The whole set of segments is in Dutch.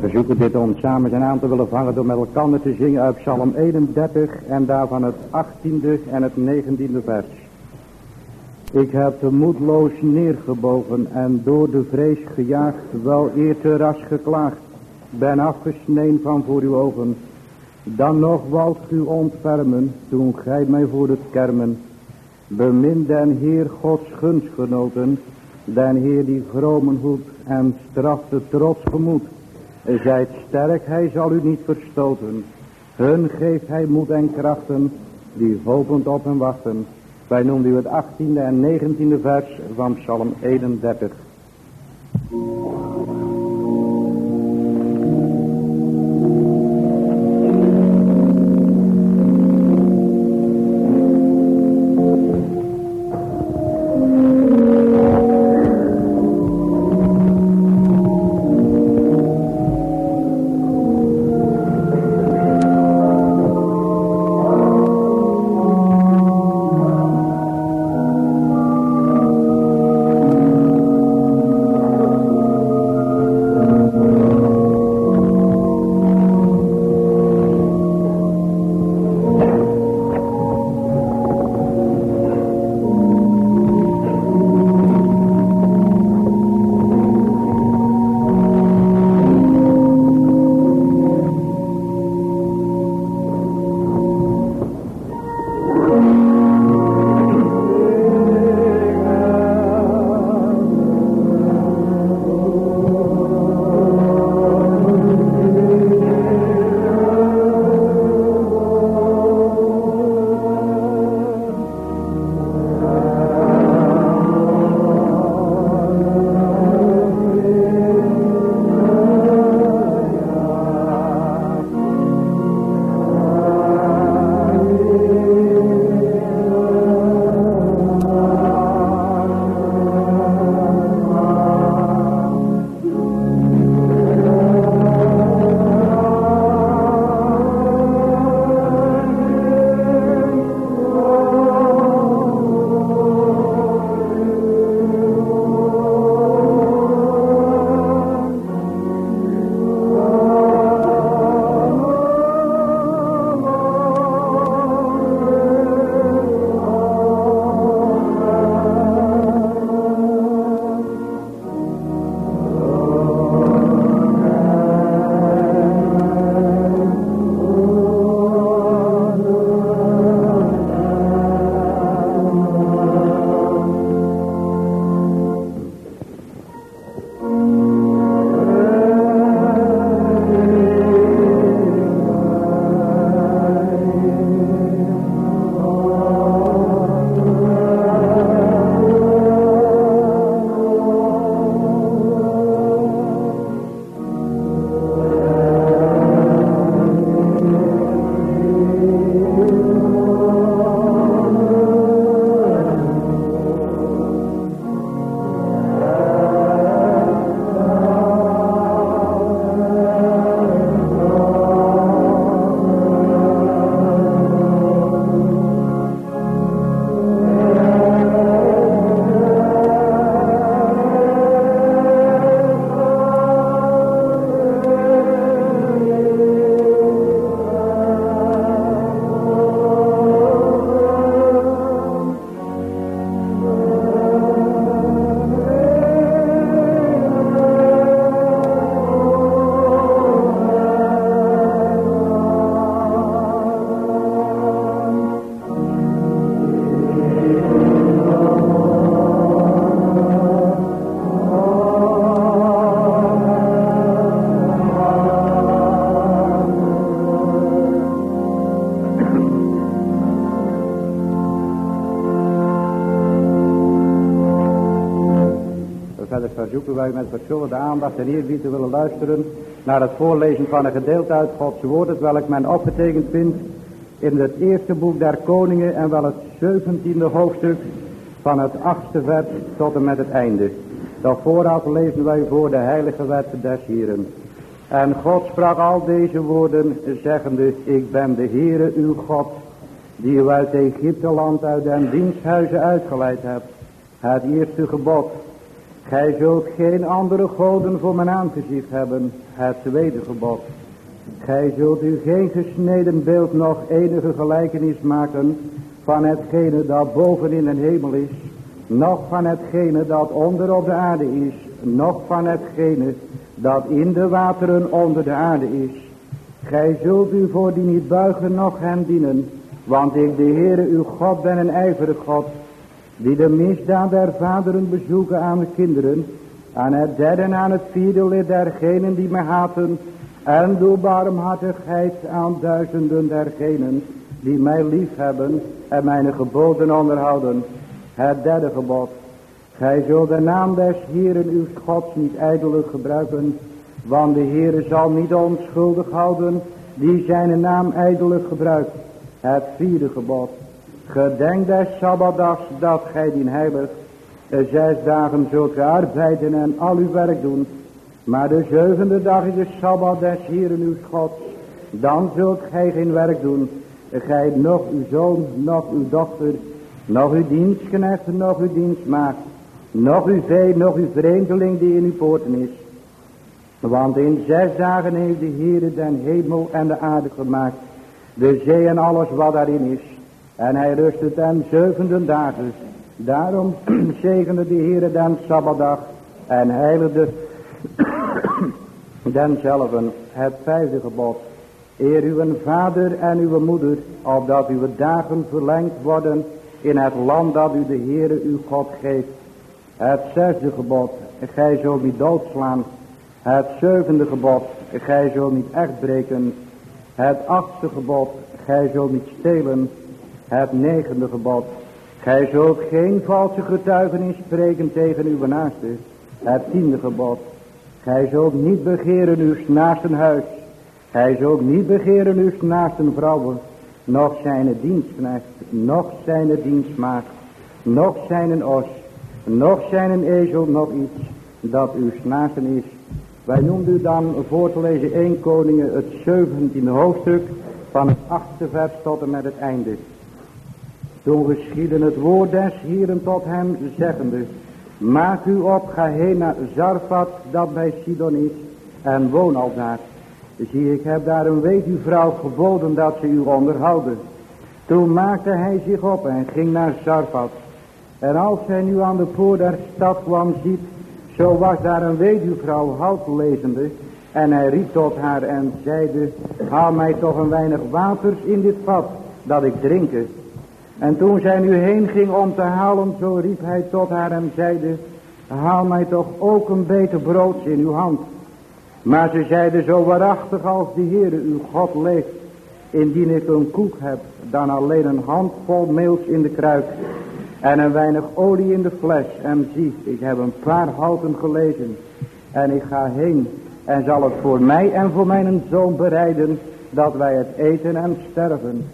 Wij verzoeken dit om samen zijn aan te willen vangen door met elkaar te zingen uit Psalm 31 en daarvan het 18e en het 19e vers. Ik heb de moedloos neergebogen en door de vrees gejaagd, wel eer te ras geklaagd, ben afgesneden van voor uw ogen. Dan nog walt u ontfermen, toen gij mij voor het kermen. Bemin den Heer Gods gunstgenoten, den Heer die vromen hoed en straft de trots gemoed. Zijt sterk, hij zal u niet verstoten. Hun geeft hij moed en krachten, die hopend op hem wachten. Wij noemen u het 18e en 19e vers van Psalm 31. Met verschillende aandacht en eerbied te willen luisteren naar het voorlezen van een gedeelte uit Gods woord, het welk men opgetekend vindt in het eerste boek der koningen en wel het zeventiende hoofdstuk van het achtste vers tot en met het einde. Dat vooraf lezen wij voor de heilige wet des Hieren. En God sprak al deze woorden, zeggende, ik ben de Heere uw God, die u uit Egypte land uit den diensthuizen uitgeleid hebt. Het eerste gebod, Gij zult geen andere goden voor mijn aangezicht hebben, het tweede gebod. Gij zult u geen gesneden beeld nog enige gelijkenis maken van hetgene dat boven in de hemel is, nog van hetgene dat onder op de aarde is, nog van hetgene dat in de wateren onder de aarde is. Gij zult u voor die niet buigen, nog hen dienen, want ik de Heere uw God ben een ijverig God, die de misdaad der vaderen bezoeken aan de kinderen, aan het derde en aan het vierde lid dergenen die mij haten, en doe barmhartigheid aan duizenden dergenen die mij lief hebben en mijn geboden onderhouden. Het derde gebod. Gij zult de naam des Heeren uw Gods niet ijdelijk gebruiken, want de Heere zal niet onschuldig houden die zijn naam ijdelijk gebruikt. Het vierde gebod. Gedenk des Sabbatdags dat gij dien heilig. Zes dagen zult arbeiden en al uw werk doen. Maar de zevende dag is de Sabbat des Heeren uw Gods. Dan zult gij geen werk doen. Gij nog uw zoon, nog uw dochter, nog uw dienstknecht, nog uw dienstmaagd. Nog uw vee, nog uw vreemdeling die in uw poorten is. Want in zes dagen heeft de Heere den hemel en de aarde gemaakt. De zee en alles wat daarin is. En hij rustte ten zevende dagen. Daarom zegende de Heere den Sabbatdag. En heiligde denzelven het vijfde gebod. Eer uw vader en uw moeder, opdat uw dagen verlengd worden in het land dat u de Heere uw God geeft. Het zesde gebod, gij zult niet doodslaan. Het zevende gebod, gij zult niet echt breken. Het achtste gebod, gij zult niet stelen. Het negende gebod, gij zult geen valse getuigenis spreken tegen uw naaste. Het tiende gebod, gij zult niet begeren uw naasten huis. Gij zult niet begeren uw naasten vrouwen, nog zijn dienstknecht, nog zijn dienstmaagd, nog zijn os, nog zijn een ezel, nog iets dat uw naasten is. Wij noemden u dan voor te lezen 1 Koningen het 17e hoofdstuk van het 8e vers tot en met het einde. Toen geschiedde het woord des Hieren tot hem, zeggende, Maak u op, ga heen naar Zarfat, dat bij Sidon is, en woon al daar. Zie, ik heb daar een weduwvrouw geboden dat ze u onderhouden. Toen maakte hij zich op en ging naar Zarfat. En als hij nu aan de poort der stad kwam, ziet, zo was daar een weduwvrouw hout lezende. En hij riep tot haar en zeide, haal mij toch een weinig waters in dit vat, dat ik drinken. En toen zij nu heen ging om te halen, zo riep hij tot haar en zeide, haal mij toch ook een beter brood in uw hand. Maar ze zeiden zo waarachtig als de Heere uw God leeft, indien ik een koek heb, dan alleen een handvol meels in de kruik en een weinig olie in de fles. En zie, ik heb een paar houten gelezen en ik ga heen en zal het voor mij en voor mijn zoon bereiden, dat wij het eten en sterven.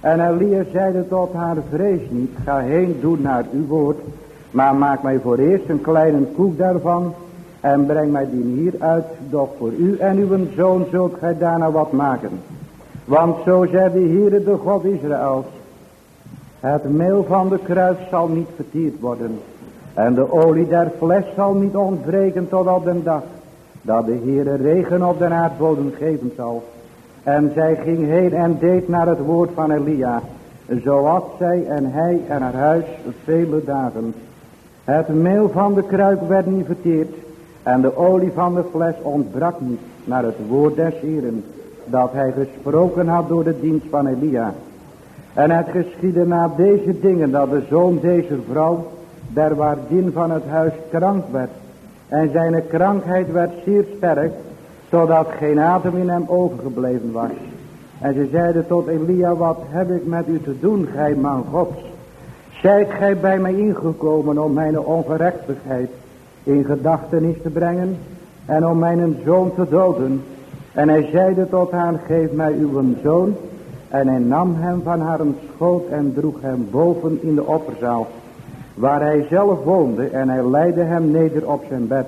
En Elia zeide tot haar, vrees niet, ga heen, doe naar uw woord, maar maak mij voor eerst een kleine koek daarvan en breng mij die hier uit, doch voor u en uw zoon zult gij daarna wat maken. Want zo zei de Heere de God Israëls, het meel van de kruis zal niet vertierd worden, en de olie der fles zal niet ontbreken tot op den dag, dat de Heere regen op de aardbodem geven zal. En zij ging heen en deed naar het woord van Elia. Zoals zij en hij en haar huis vele dagen. Het meel van de kruik werd niet verteerd. En de olie van de fles ontbrak niet naar het woord des Heren. Dat hij gesproken had door de dienst van Elia. En het geschiedde na deze dingen dat de zoon deze vrouw, der waardin van het huis krank werd. En zijn krankheid werd zeer sterk zodat geen adem in hem overgebleven was. En ze zeiden tot Elia, wat heb ik met u te doen, gij man gods? Zijt gij bij mij ingekomen om mijn ongerechtigheid in gedachtenis te brengen en om mijn zoon te doden? En hij zeide tot haar, geef mij uw zoon. En hij nam hem van haar schoot en droeg hem boven in de opperzaal, waar hij zelf woonde en hij leidde hem neder op zijn bed.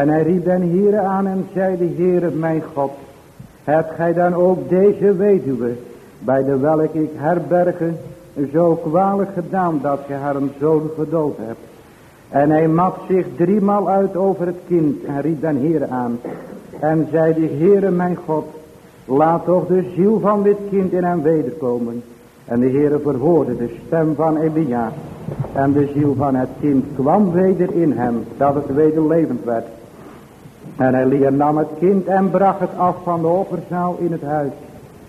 En hij riep den Heere aan en zeide, Heere mijn God, hebt gij dan ook deze weduwe, bij de welk ik herbergen, zo kwalijk gedaan dat gij haar een zoon gedood hebt. En hij mat zich driemaal uit over het kind en riep den Heer aan. En zei de Heere mijn God, laat toch de ziel van dit kind in hem wederkomen. En de Heere verhoorde de stem van Elia. En de ziel van het kind kwam weder in hem, dat het weder levend werd. En Elia nam het kind en bracht het af van de opperzaal in het huis.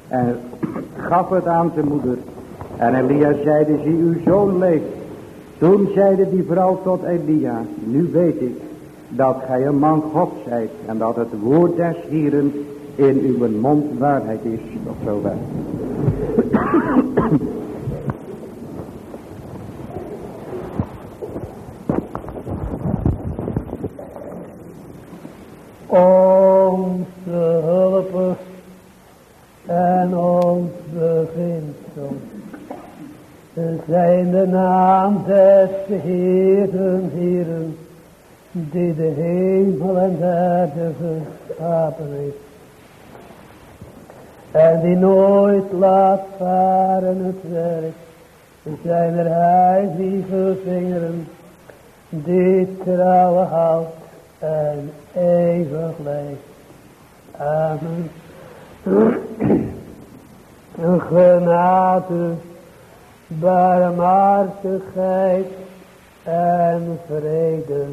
En gaf het aan zijn moeder. En Elia zeide, zie uw zoon leeft. Toen zeide die vrouw tot Elia, nu weet ik dat gij een man God zijt. En dat het woord des Hieren in uw mond waarheid is. Tot zover. Onze hulp en ons beginsel zijn de naam des Heeren, Heeren, die de hemel en de aarde geschapen heeft. En die nooit laat varen het werk, zijn er heilige vingeren, die trouwen houdt en eeuwig leeft. Amen. Genade, barmhartigheid en vrede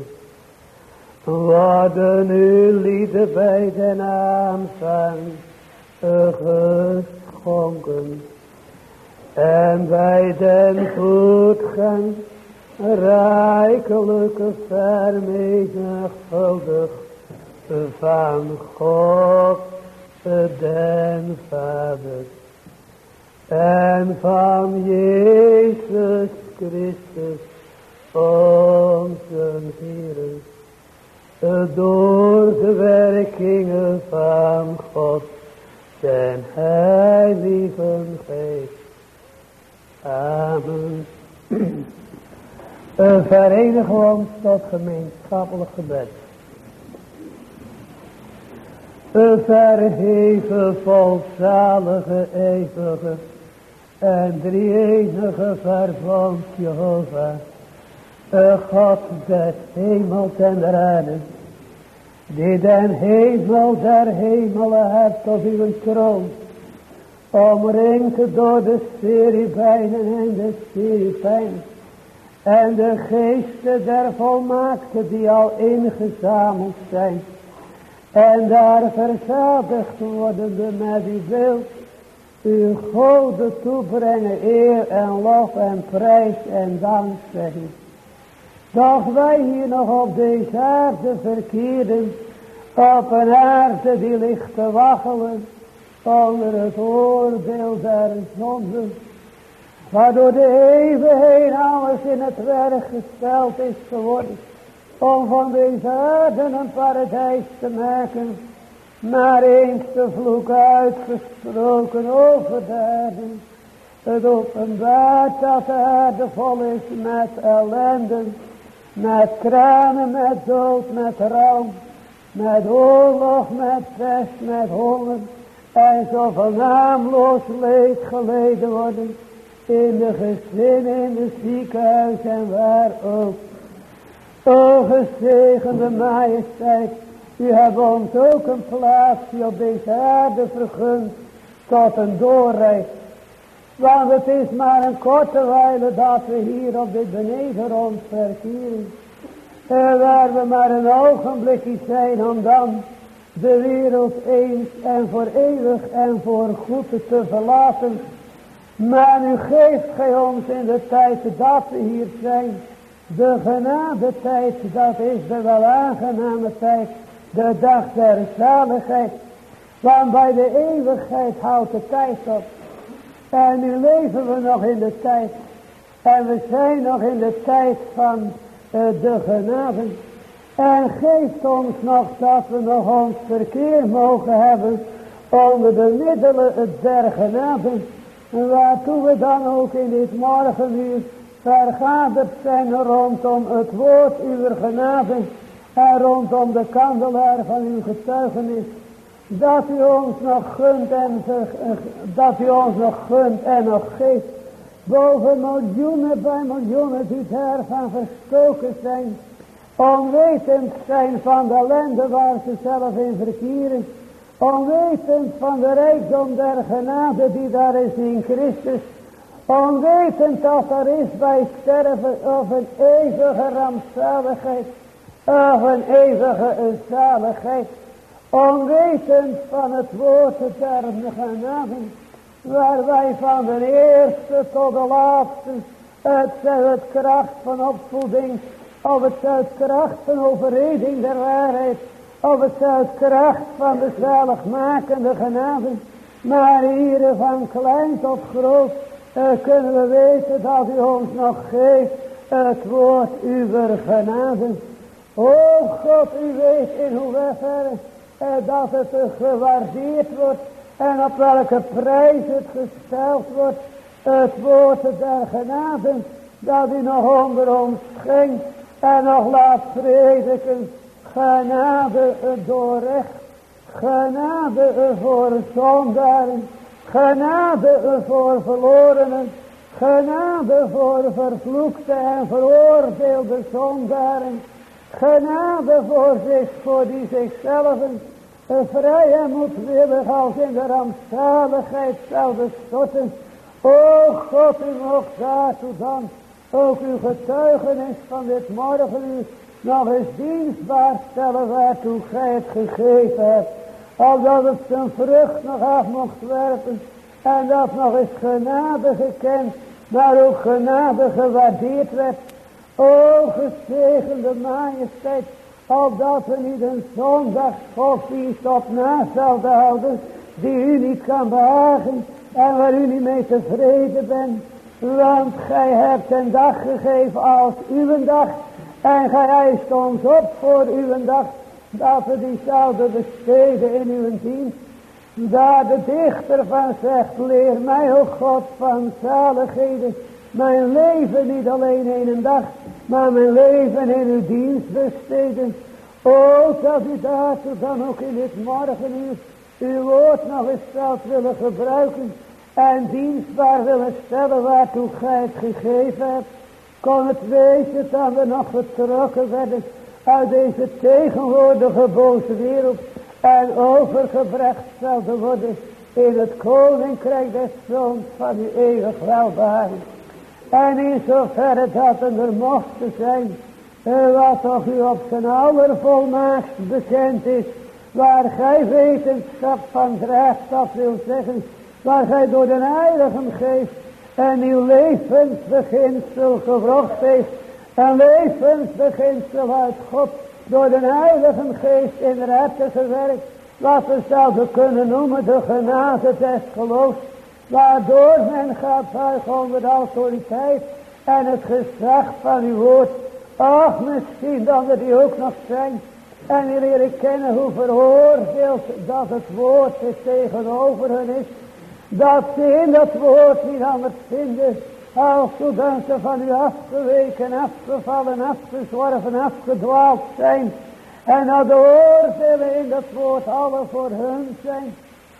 worden u lieden bij de aanvang geschonken en bij den voetgang rijkelijke vermenigvuldig van God den Vader en van Jezus Christus onze Heer door de werkingen van God zijn heilige geest. Amen. Verenigen we ons tot gemeenschappelijk gebed. Verheven, volzalige, eeuwige en drie-enige verbond Jehovah. God des hemels en der aarde, die den hemel der hemelen hebt op uw troon, omringd door de serifijnen en de serifijnen, en de geesten der volmaakte die al ingezameld zijn, en daar verzadigd worden met uw beeld, uw goden toebrengen, eer en lof en prijs en dankzegging. Doch wij hier nog op deze aarde verkeerden, op een aarde die ligt te waggelen, onder het oordeel der zonden, waardoor de eeuwigheid alles in het werk gesteld is geworden, om van deze aarde een paradijs te maken, maar eens de vloek uitgesproken over de aarde. Het openbaart dat de aarde vol is met ellende, met kranen, met dood, met rouw, met oorlog, met pest, met honger, en zoveel naamloos leed geleden worden, in de gezinnen, in de ziekenhuis en waar ook. O gezegende majesteit, u hebt ons ook een plaatsje op deze aarde vergund tot een doorreis. Want het is maar een korte wijle dat we hier op dit benedenrond verkeren. En waar we maar een ogenblikje zijn om dan de wereld eens en voor eeuwig en voor goed te verlaten. Maar nu geeft gij ons in de tijd dat we hier zijn, de genade tijd, dat is de wel aangename tijd, de dag der zaligheid. Want bij de eeuwigheid houdt de tijd op. En nu leven we nog in de tijd. En we zijn nog in de tijd van uh, de genade. En geeft ons nog dat we nog ons verkeer mogen hebben onder de middelen der genade. Waartoe we dan ook in dit morgenuur vergaderd zijn rondom het woord uw genade. En rondom de kandelaar van uw getuigenis dat u ons nog gunt en dat u ons nog gunt en nog geeft boven miljoenen bij miljoenen die daarvan verstoken zijn, onwetend zijn van de ellende waar ze zelf in verkeren, onwetend van de rijkdom der genade die daar is in Christus, onwetend dat er is bij sterven of een eeuwige rampzaligheid, of een eeuwige zaligheid, onwetend van het woord der genade, waar wij van de eerste tot de laatste, het zij het kracht van opvoeding, of het zij het kracht van overreding der waarheid, of het kracht van de zaligmakende genade, maar hier van klein tot groot, uh, kunnen we weten dat u ons nog geeft het woord uw genade. O God, u weet in hoeverre uh, dat het uh, gewaardeerd wordt en op welke prijs het gesteld wordt, het woord der genade, dat u nog onder ons schenkt en nog laat prediken. Genade door recht, genade voor zondaren, genade voor verlorenen, genade voor vervloekte en veroordeelde zondaren, genade voor zich, voor die zichzelf vrij en moedwillig als in de rampzaligheid zouden storten. O God, u mocht daartoe dan ook uw getuigenis van dit morgen u nog eens dienstbaar stellen waartoe gij het gegeven hebt. Opdat het zijn vrucht nog af mocht werpen en dat nog eens genade gekend, maar ook genade gewaardeerd werd. O gezegende majesteit, opdat we niet een zondagsgodsdienst op na zouden houden, die u niet kan behagen en waar u niet mee tevreden bent. Want gij hebt een dag gegeven als uw dag en gij eist ons op voor uw dag, dat we die zouden besteden in uw dienst. Daar de dichter van zegt, leer mij, o God, van zaligheden, mijn leven niet alleen in een dag, maar mijn leven in uw dienst besteden. O, dat u daartoe dan ook in dit morgenuur uw woord nog eens zelf willen gebruiken en dienstbaar willen stellen waartoe gij het gegeven hebt. Kon het wezen dat we nog getrokken werden uit deze tegenwoordige boze wereld en overgebracht zouden worden in het koninkrijk des zoons van uw eeuwig welbaren. En in zoverre dat er mochten zijn, eh, wat toch u op zijn allervolmaakst bekend is, waar gij wetenschap van draagt, dat wil zeggen, waar gij door de Heilige Geest en uw levensbeginsel gewrocht heeft, een levensbeginsel uit God, door de Heilige Geest in de harten gewerkt, wat we zouden kunnen noemen de genade des geloofs, waardoor men gaat buigen onder de autoriteit en het gezag van uw woord. Ach, misschien dat er die ook nog zijn. En die leren kennen hoe veroordeeld dat het woord is tegenover hen is. Dat ze in dat woord niet anders vinden. Als zodat ze van u afgeweken, afgevallen, afgezworven, afgedwaald zijn. En dat de oordelen in dat woord alle voor hun zijn.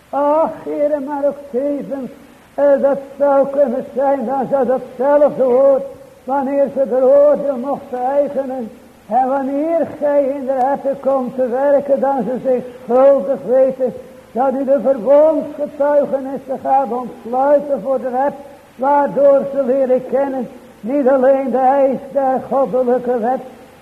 Ach, heren, maar ook tevens en dat zou kunnen zijn, dan zou datzelfde woord, wanneer ze de oordeel mochten eigenen, en wanneer gij in de harten komt te werken, dan ze zich schuldig weten, dat u de verbondsgetuigenissen gaat ontsluiten voor de wet, waardoor ze leren kennen, niet alleen de eis der goddelijke wet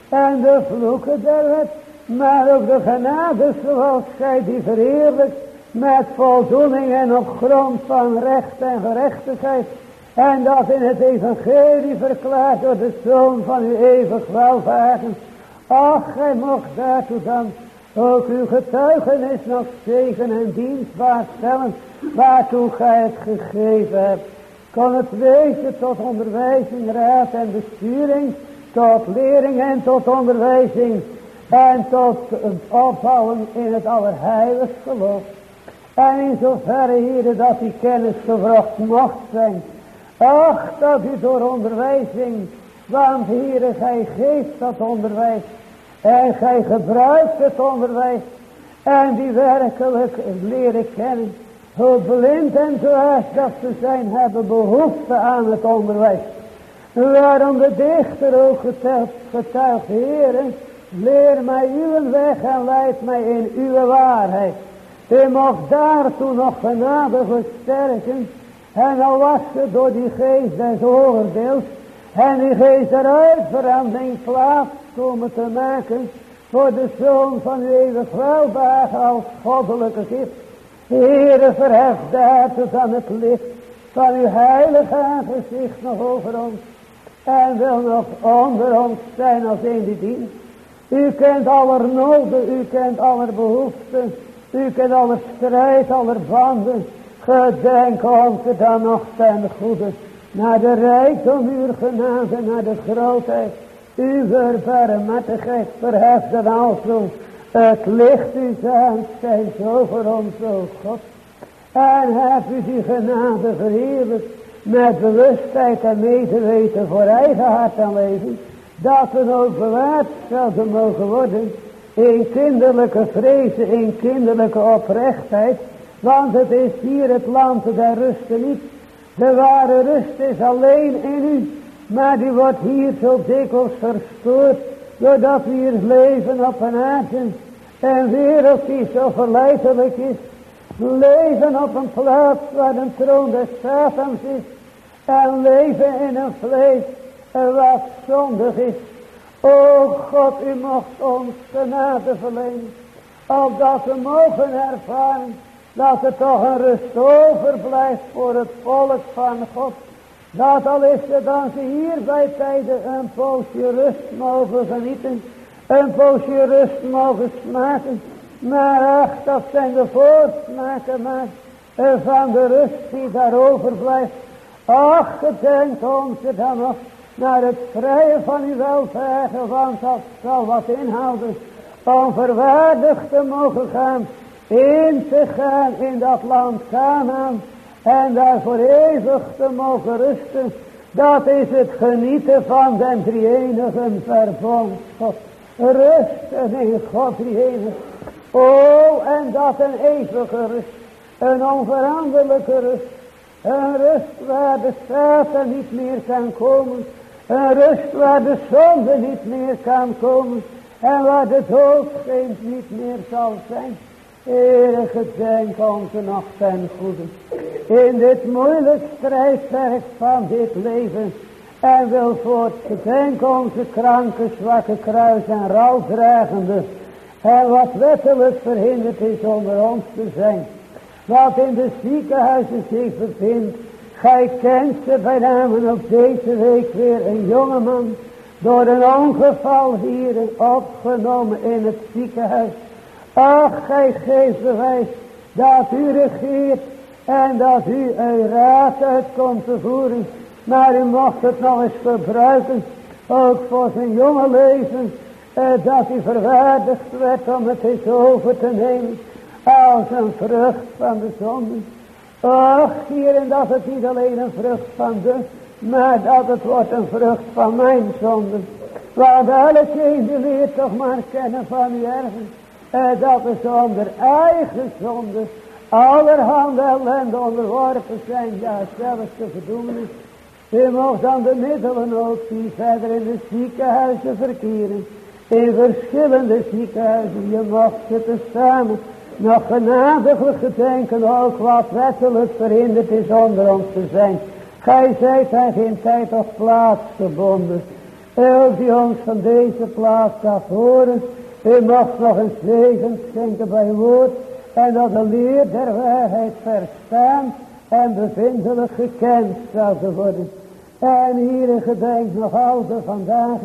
en de vloeken der wet, maar ook de genade zoals gij die verheerlijkt, met voldoening en op grond van recht en gerechtigheid. En dat in het evangelie verklaard door de Zoon van uw eeuwig welvagen. Ach, gij mocht daartoe dan ook uw getuigenis nog zegen en dienstbaar stellen, waartoe gij het gegeven hebt. Kon het wezen tot onderwijzing, raad en besturing, tot lering en tot onderwijzing en tot opbouwen in het allerheiligste geloof. En in zoverre, heren, dat die kennis gevraagd mocht zijn. Ach, dat u door onderwijzing, want heren, gij geeft dat onderwijs. En gij gebruikt het onderwijs. En die werkelijk leren kennen. hoe blind en dwaas dat ze zijn, hebben behoefte aan het onderwijs. Waarom de dichter ook getuigt, getuigt heren, leer mij uw weg en leid mij in uw waarheid. U mocht daartoe nog genade versterken, en al was het door die geest des oordeels, en die geest der uitverandering plaats komen te maken, voor de zoon van uw eeuwig welbagen als goddelijke gift. Heere, verhef daartoe dan het licht van uw heilige aangezicht nog over ons. En wil nog onder ons zijn als een die dient. U kent aller noden, u kent aller behoeften. U kent aller strijd, aller banden. Gedenk ons dan nog ten goede. Naar de rijkdom uw genade, naar de grootheid. Uw barmhartigheid verheft dan alzo. Het licht u zijn, zo voor ons, o God. En heb u die genade verheerlijk met bewustheid en medeweten voor eigen hart en leven, dat we ook bewaard zouden mogen worden in kinderlijke vrezen, in kinderlijke oprechtheid, want het is hier het land der rusten niet. De ware rust is alleen in u, maar die wordt hier zo dikwijls verstoord, doordat we hier leven op een aarde, en wereld die zo verleidelijk is, leven op een plaats waar een troon des Satans is, en leven in een vlees wat zondig is. O God, u mocht ons genade verlenen, opdat we mogen ervaren dat er toch een rust overblijft voor het volk van God. Dat al is het dan ze hier bij tijden een poosje rust mogen genieten, een poosje rust mogen smaken, maar ach, dat zijn de voorsmaken maar van de rust die daarover blijft. Ach, gedenk ons dan nog naar het vrije van uw welvergen, want dat zal wat inhouden om verwaardigd te mogen gaan, in te gaan in dat land Canaan en daar voor eeuwig te mogen rusten. Dat is het genieten van den drieënigen verbond God. Rusten in God drieënig. Oh, en dat een eeuwige rust, een onveranderlijke rust een rust waar de Satan niet meer kan komen. Een rust waar de zonde niet meer kan komen. En waar de geen niet meer zal zijn. Heere, gedenk onze nog ten goede. In dit moeilijk strijdwerk van dit leven. En wil voort gedenk onze kranke, zwakke kruis en rouwdragende. En wat wettelijk verhinderd is onder ons te zijn wat in de ziekenhuizen zich bevindt. Gij kent ze bij namen op deze week weer een jongeman door een ongeval hier opgenomen in het ziekenhuis. Ach, gij geeft bewijs dat u regeert en dat u een raad uit komt te voeren. Maar u mocht het nog eens gebruiken, ook voor zijn jonge leven, eh, dat hij verwaardigd werd om het eens over te nemen als een vrucht van de zonde. Ach, en dat het niet alleen een vrucht van de, maar dat het wordt een vrucht van mijn zonde. Want alle kinderen leert toch maar kennen van je erven. En dat we zonder eigen zonde allerhande ellende onderworpen zijn. Ja, zelfs de verdoemenis. Je mocht dan de middelen ook die verder in de ziekenhuizen verkeren. In verschillende ziekenhuizen. Je mocht zitten samen nog genadiglijk gedenken ook wat wettelijk verhinderd is onder ons te zijn. Gij zijt hij geen tijd of plaats gebonden. Elk die ons van deze plaats gaat horen, u mocht nog een zegen schenken bij woord en dat de leer der waarheid verstaan en bevindelijk gekend zou worden. En hier gedenk nog altijd vandaag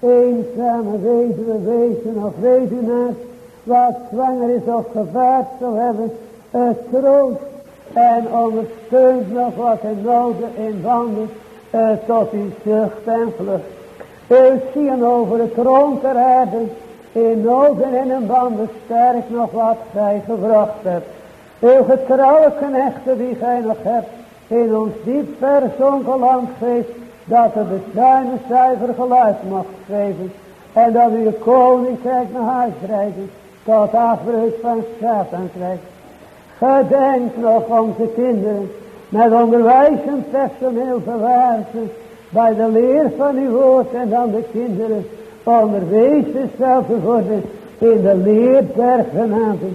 eenzame weduwe, wezen of weduwnaars wat zwanger is of gevaard zal hebben, het troost en ondersteunt nog wat in noden in wanden uh, tot die zucht en vlucht. U zien over het rond ter aarde, in noden en in banden sterk nog wat gij gebracht hebt. Uw getrouwe knechten die gij nog hebt, in ons diep verzonken land geeft, dat er de zuine zuiver geluid mag geven, en dat u koninkrijk naar huis rijden, tot afbreuk van Satan krijgt. Gedenk nog onze kinderen met onderwijzend personeel verwaarsen bij de leer van uw woord en dan de kinderen onderwezen zelf worden in de leer der genade.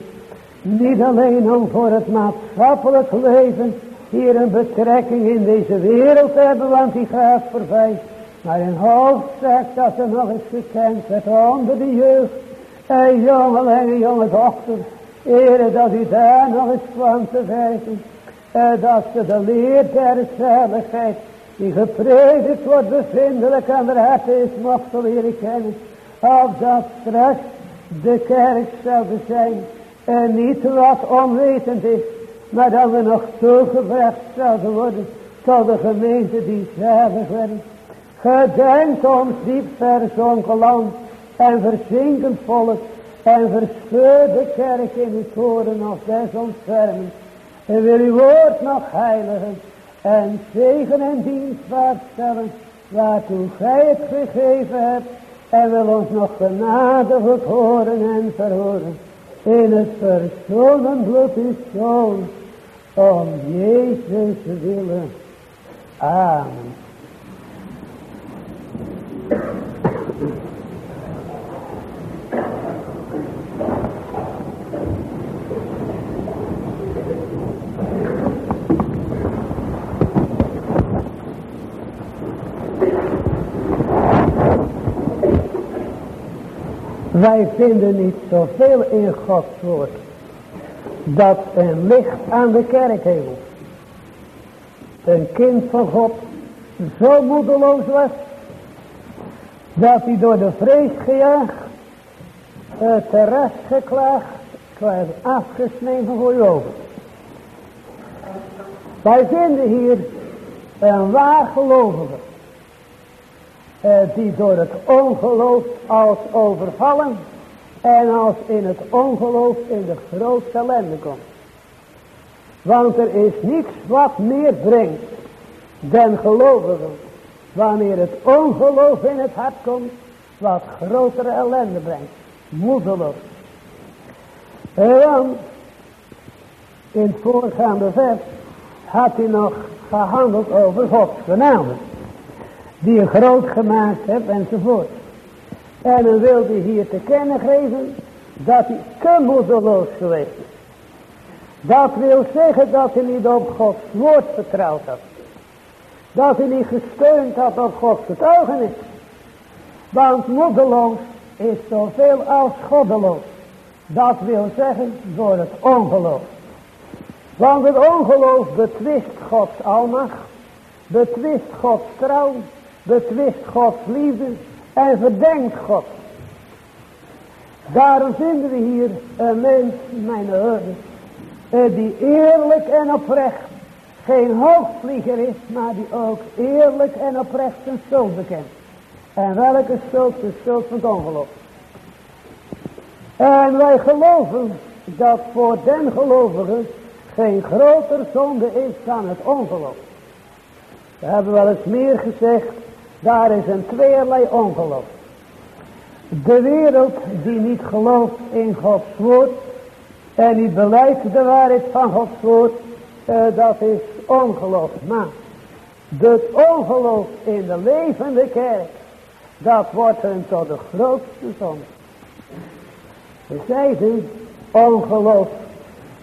Niet alleen om voor het maatschappelijk leven hier een betrekking in deze wereld te hebben, want die gaat voorbij. Maar in hoofdzaak dat er nog eens gekend werd onder de jeugd. En jongen en jonge dochter. Ere dat u daar nog eens kwam te wijzen. En dat ze de leer der zaligheid die gepredikt wordt bevindelijk aan de hart is mochten leren kennen. dat straks de kerk zou zijn en niet wat onwetend is, maar dat we nog toegebracht zouden worden tot de gemeente die zalig werd. Gedenk ons diep verzonken land en verzinkend volk en verscheur de kerk in de toren of des ontfermen. En wil uw woord nog heiligen en zegen en dienstbaar stellen waartoe gij het gegeven hebt en wil ons nog genadiglijk horen en verhoren in het verzonnen bloed uw zoon om Jezus willen. Amen. Wij vinden niet zoveel in Gods woord dat een licht aan de kerkhemel een kind van God zo moedeloos was dat hij door de vrees gejaagd, het terras geklaagd, kwijt afgesneden voor je ogen. Wij vinden hier een waar gelovige eh, die door het ongeloof als overvallen en als in het ongeloof in de grootste ellende komt. Want er is niets wat meer brengt dan gelovigen. Wanneer het ongeloof in het hart komt, wat grotere ellende brengt. Moedeloos. Want in het voorgaande vers had hij nog gehandeld over Gods die je groot gemaakt hebt enzovoort. En dan wilde hier te kennen geven dat hij te moedeloos geweest is. Dat wil zeggen dat hij niet op Gods woord vertrouwd had. Dat hij niet gesteund had op Gods getuigenis. Want moedeloos is zoveel als goddeloos. Dat wil zeggen door het ongeloof. Want het ongeloof betwist Gods almacht, betwist Gods trouw, betwist Gods liefde en verdenkt God. Daarom vinden we hier een mens, mijn herders, eh, die eerlijk en oprecht geen hoogvlieger is, maar die ook eerlijk en oprecht zijn schuld bekent. En welke schuld? De schuld van het ongeloof. En wij geloven dat voor den gelovigen geen groter zonde is dan het ongeloof. We hebben wel eens meer gezegd daar is een tweerlei ongeloof. De wereld die niet gelooft in Gods woord en niet beleidt de waarheid van Gods woord, uh, dat is ongeloof. Maar het ongeloof in de levende kerk, dat wordt hun tot de grootste zonde. We zeiden, ongeloof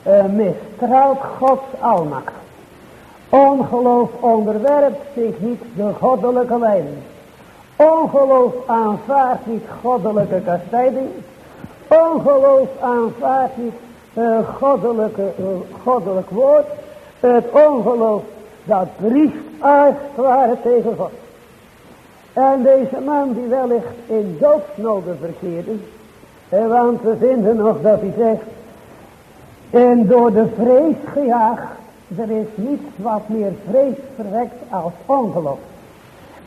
uh, mistrouwt Gods almacht. Ongeloof onderwerpt zich niet de goddelijke leiding. Ongeloof aanvaardt niet goddelijke kastijding. Ongeloof aanvaardt niet uh, goddelijke, uh, goddelijk woord. Het ongeloof dat brieft als tegen God. En deze man die wellicht in doodsnoden verkeerde. Uh, want we vinden nog dat hij zegt. En door de vrees gejaagd er is niets wat meer vrees verwekt als ongeloof.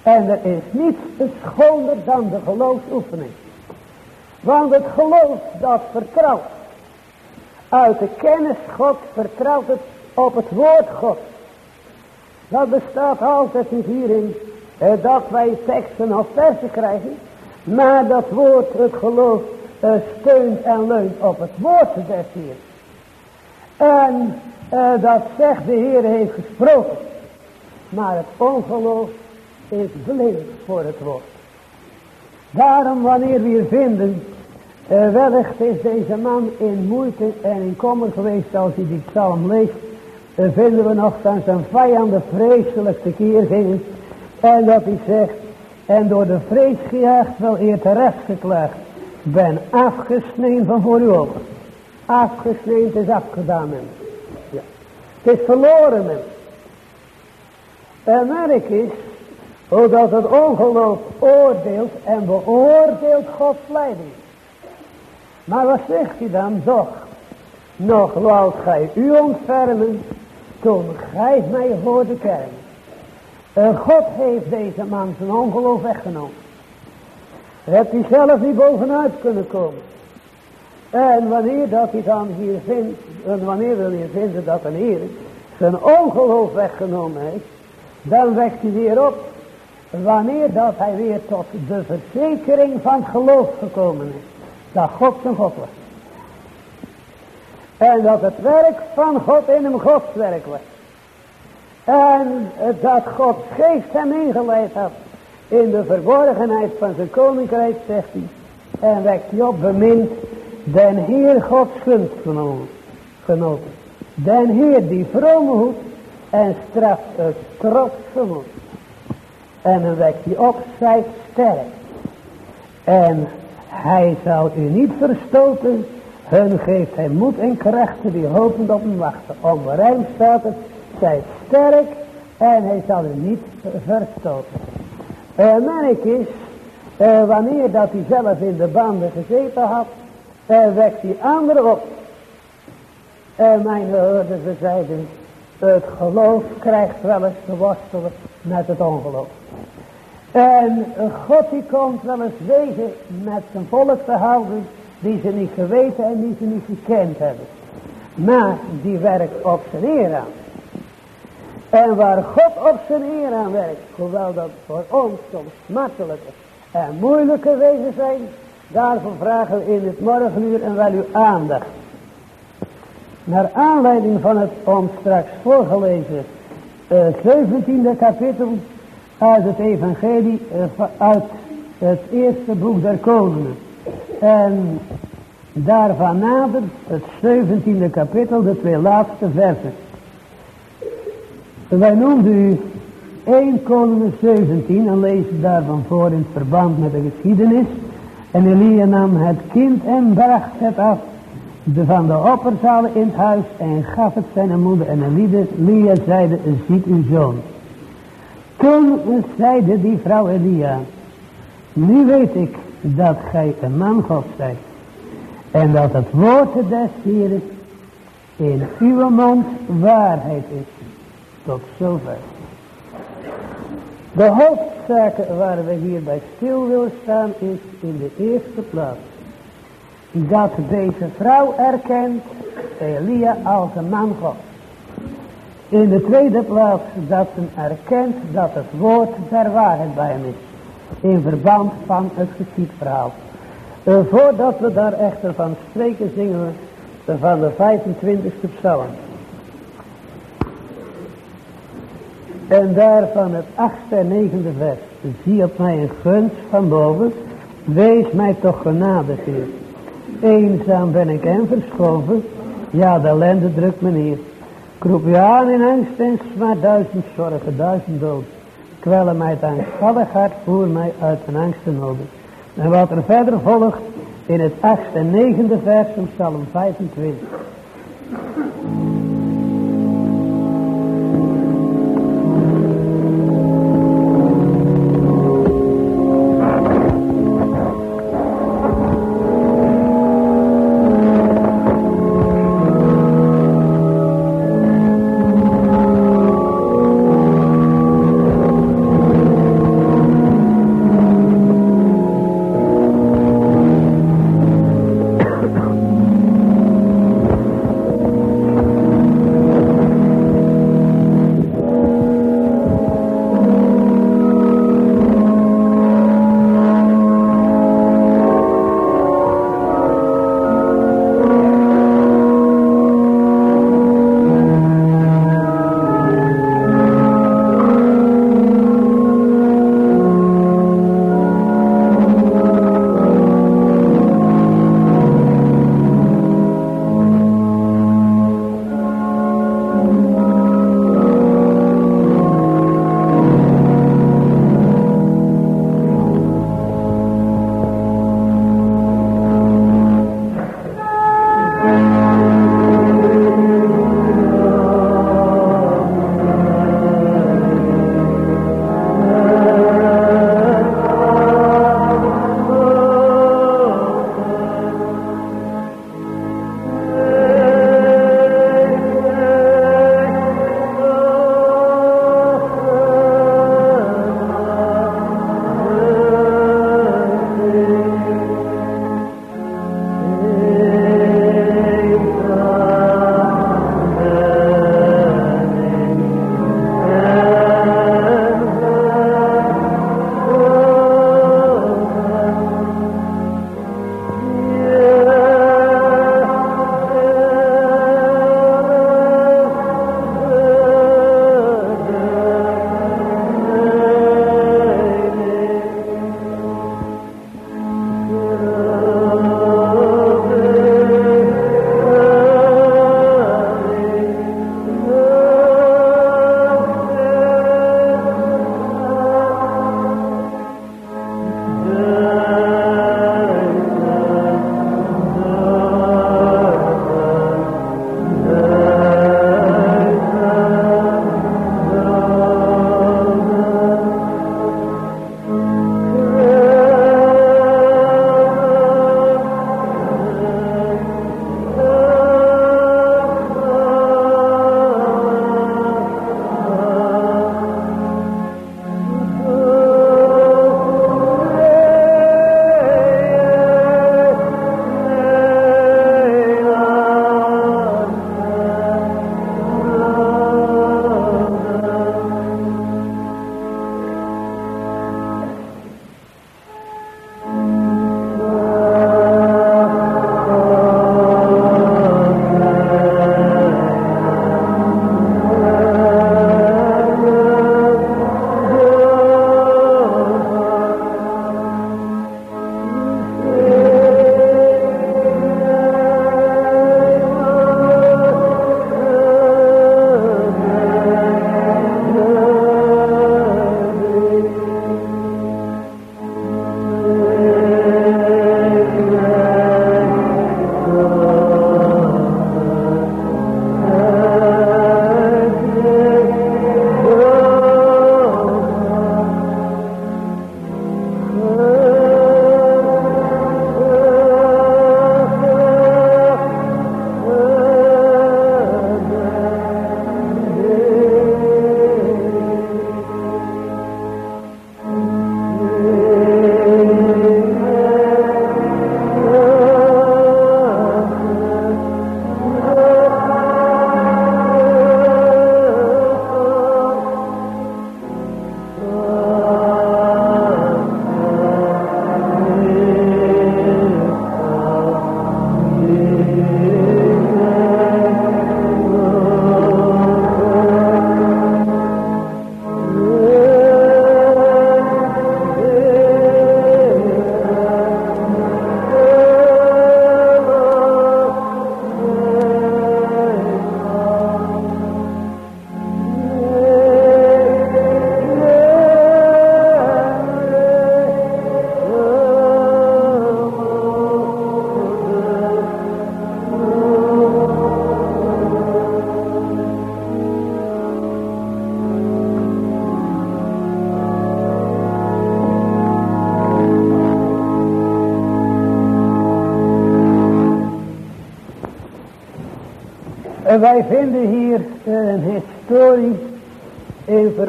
En er is niets schoner dan de geloofsoefening. Want het geloof dat vertrouwt. Uit de kennis God vertrouwt het op het woord God. Dat bestaat altijd niet hierin dat wij teksten of versen krijgen. Maar dat woord, het geloof, eh, steunt en leunt op het woord des Heer. En uh, dat zegt de Heer heeft gesproken. Maar het ongeloof is blind voor het woord. Daarom wanneer we hier vinden, uh, wellicht is deze man in moeite en in kommer geweest als hij die psalm leest, uh, vinden we nog van zijn vijanden vreselijk tekeer gingen. En dat hij zegt, en door de vrees gejaagd wel eer terecht geklaagd, ben afgesneden van voor uw ogen. Afgesneden is afgedaan men. Ja. Het is verloren men. En merk is, hoe dat het ongeloof oordeelt en beoordeelt Gods leiding. Maar wat zegt hij dan toch? Nog laat gij u ontfermen, toen gij mij voor de kern. Uh, God heeft deze man zijn ongeloof weggenomen. Hebt hij zelf niet bovenuit kunnen komen. En wanneer dat hij dan hier vindt, en wanneer wil je vinden dat een Heer zijn ongeloof weggenomen heeft, dan wekt hij weer op wanneer dat hij weer tot de verzekering van geloof gekomen is. Dat God zijn God was. En dat het werk van God in hem Gods werk was. En dat God geest hem ingeleid had in de verborgenheid van zijn koninkrijk, zegt hij. En wekt hij op, bemint den Heer Gods gunst genoten. Den Heer die vrome hoed en straft het trots gemoed. En dan wekt hij op, zijt sterk. En hij zal u niet verstoten. Hun geeft hij moed en krachten die hopen op hem wachten. Onberijmd staat het, zijt sterk en hij zal u niet verstoten. Uh, merk is, wanneer dat hij zelf in de banden gezeten had, uh, wekt hij anderen op. En mijn hoorders zeiden, het geloof krijgt wel eens te worstelen met het ongeloof. En God die komt wel eens wezen met zijn volk te die ze niet geweten en die ze niet gekend hebben. Maar die werkt op zijn eer aan. En waar God op zijn eer aan werkt, hoewel dat voor ons soms makkelijke en moeilijke wegen zijn, daarvoor vragen we in het morgenuur en wel uw aandacht. Naar aanleiding van het ons straks voorgelezen uh, eh, 17e kapitel uit het evangelie, uh, uit het eerste boek der koningen. En daarvan nader het 17e kapitel, de twee laatste versen. Wij noemden u 1 Koningen 17 en lezen daarvan voor in verband met de geschiedenis. En Elia nam het kind en bracht het af van de opperzalen in het huis en gaf het zijn moeder. En Elia zeide, ziet uw zoon. Toen zeide die vrouw Elia, nu weet ik dat gij een man God zijt. En dat het woord des Heeren in uw mond waarheid is tot zover. De hoofdzaak waar we hier bij stil willen staan is in de eerste plaats. Dat deze vrouw erkent Elia als een man God. In de tweede plaats dat ze erkent dat het woord der waarheid bij hem is. In verband van het geschiedverhaal. Uh, voordat we daar echter van spreken zingen we van de 25e psalm. En daarvan het achtste en negende vers. Zie op mij een gunst van boven. Wees mij toch genadig, Heer. Eenzaam ben ik en verschoven. Ja, de ellende drukt me neer. Ik roep u aan in angst en smaad duizend zorgen, duizend dood. Kwellen mij het angstvallig hart, voer mij uit een angst en noden. En wat er verder volgt in het achtste en negende vers van Psalm 25.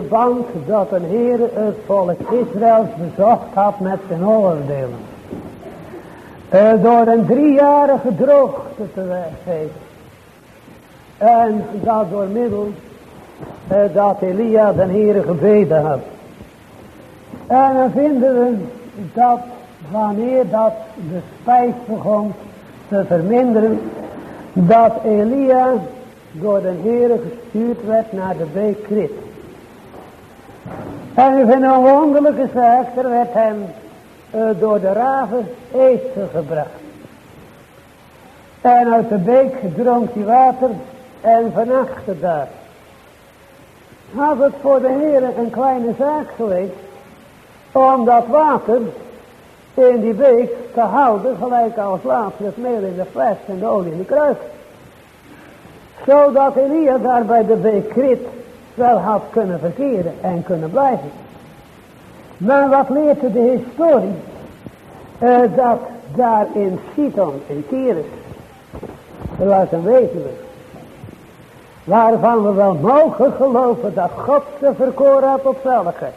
Verband dat een Heer het volk Israëls bezocht had met zijn oordelen. Uh, door een driejarige droogte te geven. En dat door middel uh, dat Elia de Heer gebeden had. En dan vinden we dat wanneer dat de spijs begon te verminderen, dat Elia door de Heer gestuurd werd naar de beek. En in een wonderlijke zaak, er werd hem uh, door de raven eten gebracht. En uit de beek dronk hij water en vernachtte daar. Had het voor de Heer een kleine zaak geweest, om dat water in die beek te houden, gelijk als laatst het meel in de fles en de olie in de kruis. Zodat Elia daar bij de beek Krit wel had kunnen verkeren en kunnen blijven. Maar wat leert de historie? Uh, dat daar in Sidon, in Tyrus, er was een weduwe, waarvan we wel mogen geloven dat God ze verkoren had op zaligheid.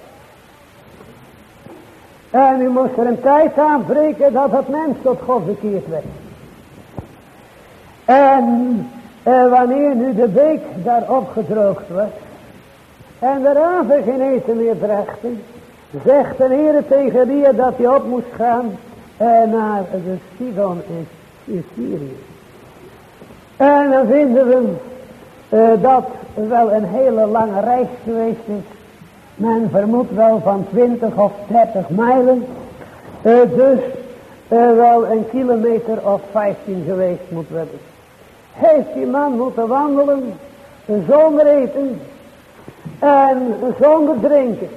En u moest er een tijd aanbreken dat het mens tot God verkeerd werd. En uh, wanneer nu de beek daar opgedroogd was, en de raven geen eten meer brachten, zegt de Heer tegen Elia dat hij op moest gaan naar de Sidon in, Syrië. En dan vinden we uh, dat wel een hele lange reis geweest is. Men vermoedt wel van 20 of 30 mijlen. Uh, dus wel een kilometer of 15 geweest moet worden. Heeft die man moeten wandelen zonder eten en zonder drinken.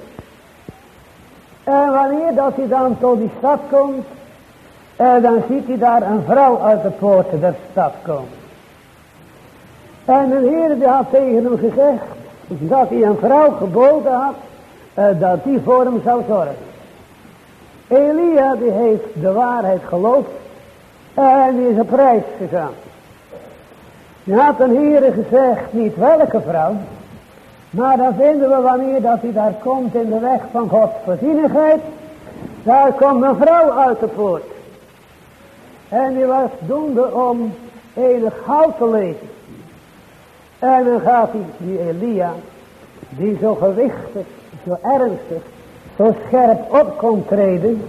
En wanneer dat hij dan tot die stad komt, en dan ziet hij daar een vrouw uit de poorten der stad komen. En de Heer die had tegen hem gezegd dat hij een vrouw geboden had, eh, dat die voor hem zou zorgen. Elia die heeft de waarheid geloofd en die is op reis gegaan. Die had een Heer gezegd, niet welke vrouw, maar dan vinden we wanneer dat hij daar komt in de weg van Gods voorzienigheid. Daar komt een vrouw uit de poort. En die was doende om enig hout te lezen. En dan gaat hij, die Elia, die zo gewichtig, zo ernstig, zo scherp op komt treden,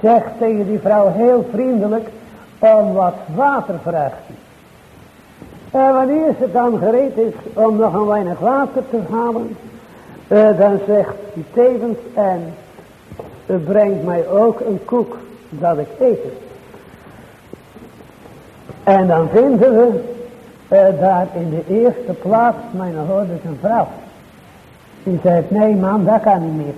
zegt tegen die vrouw heel vriendelijk, om wat water vraagt en wanneer ze dan gereed is om nog een weinig water te halen, uh, dan zegt hij tevens en brengt mij ook een koek dat ik eten. En dan vinden we uh, daar in de eerste plaats mijn hoorde een vrouw. Die zegt, nee man, dat kan niet meer.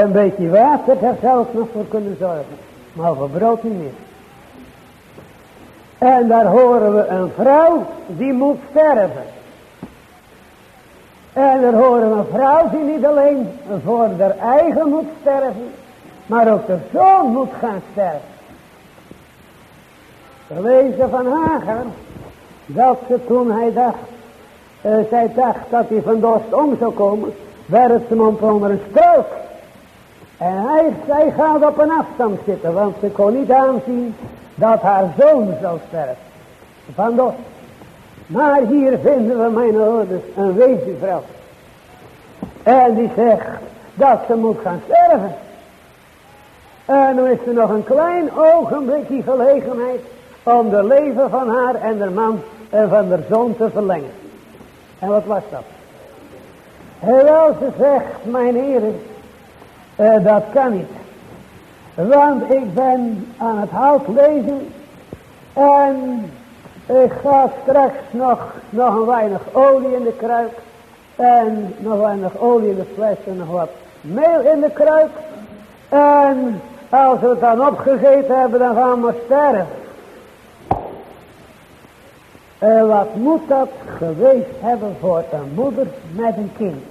Een beetje water, daar zou ik nog voor kunnen zorgen. Maar voor brood niet meer. En daar horen we een vrouw die moet sterven. En daar horen we een vrouw die niet alleen voor haar eigen moet sterven, maar ook de zoon moet gaan sterven. We lezen van Hagar dat ze toen hij dacht, uh, zij dacht dat hij van dorst om zou komen, werd ze hem onder een strook. En hij, zij gaat op een afstand zitten, want ze kon niet aanzien dat haar zoon zou sterven. Van Maar hier vinden we mijn ouders een wezenvrouw. En die zegt dat ze moet gaan sterven. En dan is er nog een klein ogenblikje gelegenheid om de leven van haar en de man en van de zoon te verlengen. En wat was dat? Wel, ze zegt, mijn heren, uh, dat kan niet. Want ik ben aan het hout lezen en ik ga straks nog, nog een weinig olie in de kruik en nog weinig olie in de fles en nog wat meel in de kruik. En als we het dan opgegeten hebben, dan gaan we sterven. En wat moet dat geweest hebben voor een moeder met een kind?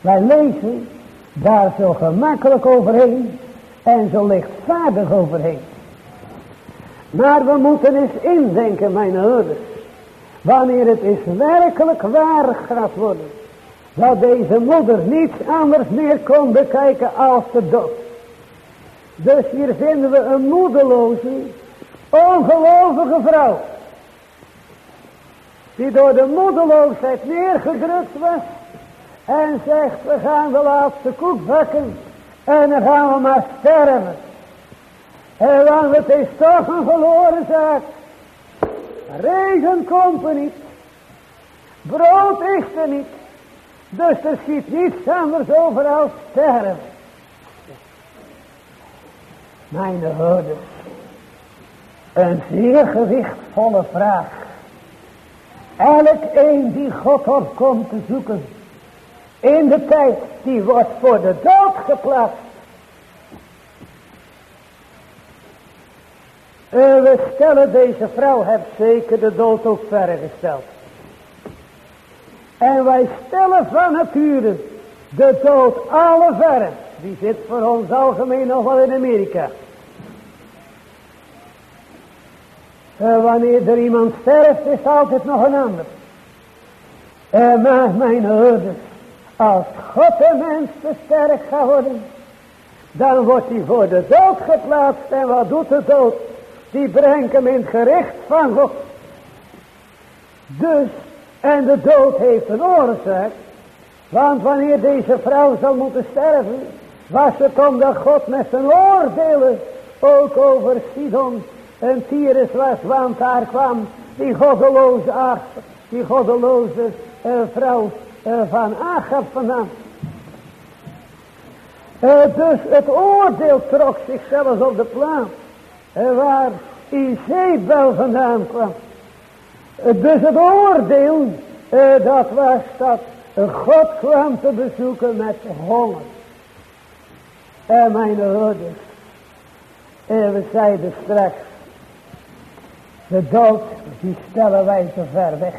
Wij lezen daar zo gemakkelijk overheen en zo lichtvaardig overheen. Maar we moeten eens indenken, mijn ouders. Wanneer het is werkelijk waar gaat worden. Dat deze moeder niets anders meer kon bekijken als de dood. Dus hier vinden we een moedeloze, ongelovige vrouw. Die door de moedeloosheid neergedrukt was. En zegt, we gaan de laatste koek bakken. En dan gaan we maar sterven. En want het is toch een verloren zaak. Regen komt er niet. Brood is er niet. Dus er schiet niets anders over als sterven. Mijn houders. Een zeer gewichtvolle vraag. Elk een die God op komt te zoeken. In de tijd die wordt voor de dood geplaatst. Uh, we stellen deze vrouw, heeft zeker de dood ook verre gesteld. En wij stellen van nature de dood alle verre. Die zit voor ons algemeen nog wel in Amerika. Wanneer er iemand sterft is altijd nog een ander. Uh, maar mijn ouders, als God een mens te sterk gaat worden, dan wordt hij voor de dood geplaatst. En wat doet de dood? Die brengt hem in het gericht van God. Dus, en de dood heeft een oorzaak. Want wanneer deze vrouw zal moeten sterven, was het omdat God met zijn oordelen ook over Sidon en Tyrus was, want daar kwam die goddeloze arts, die goddeloze uh, vrouw van Agab vandaan. Uh, dus het oordeel trok zichzelf op de plaats waar Izebel vandaan kwam. dus het oordeel, dat was dat God kwam te bezoeken met honger. En mijn ouders, we zeiden straks, de dood, die stellen wij zo ver weg.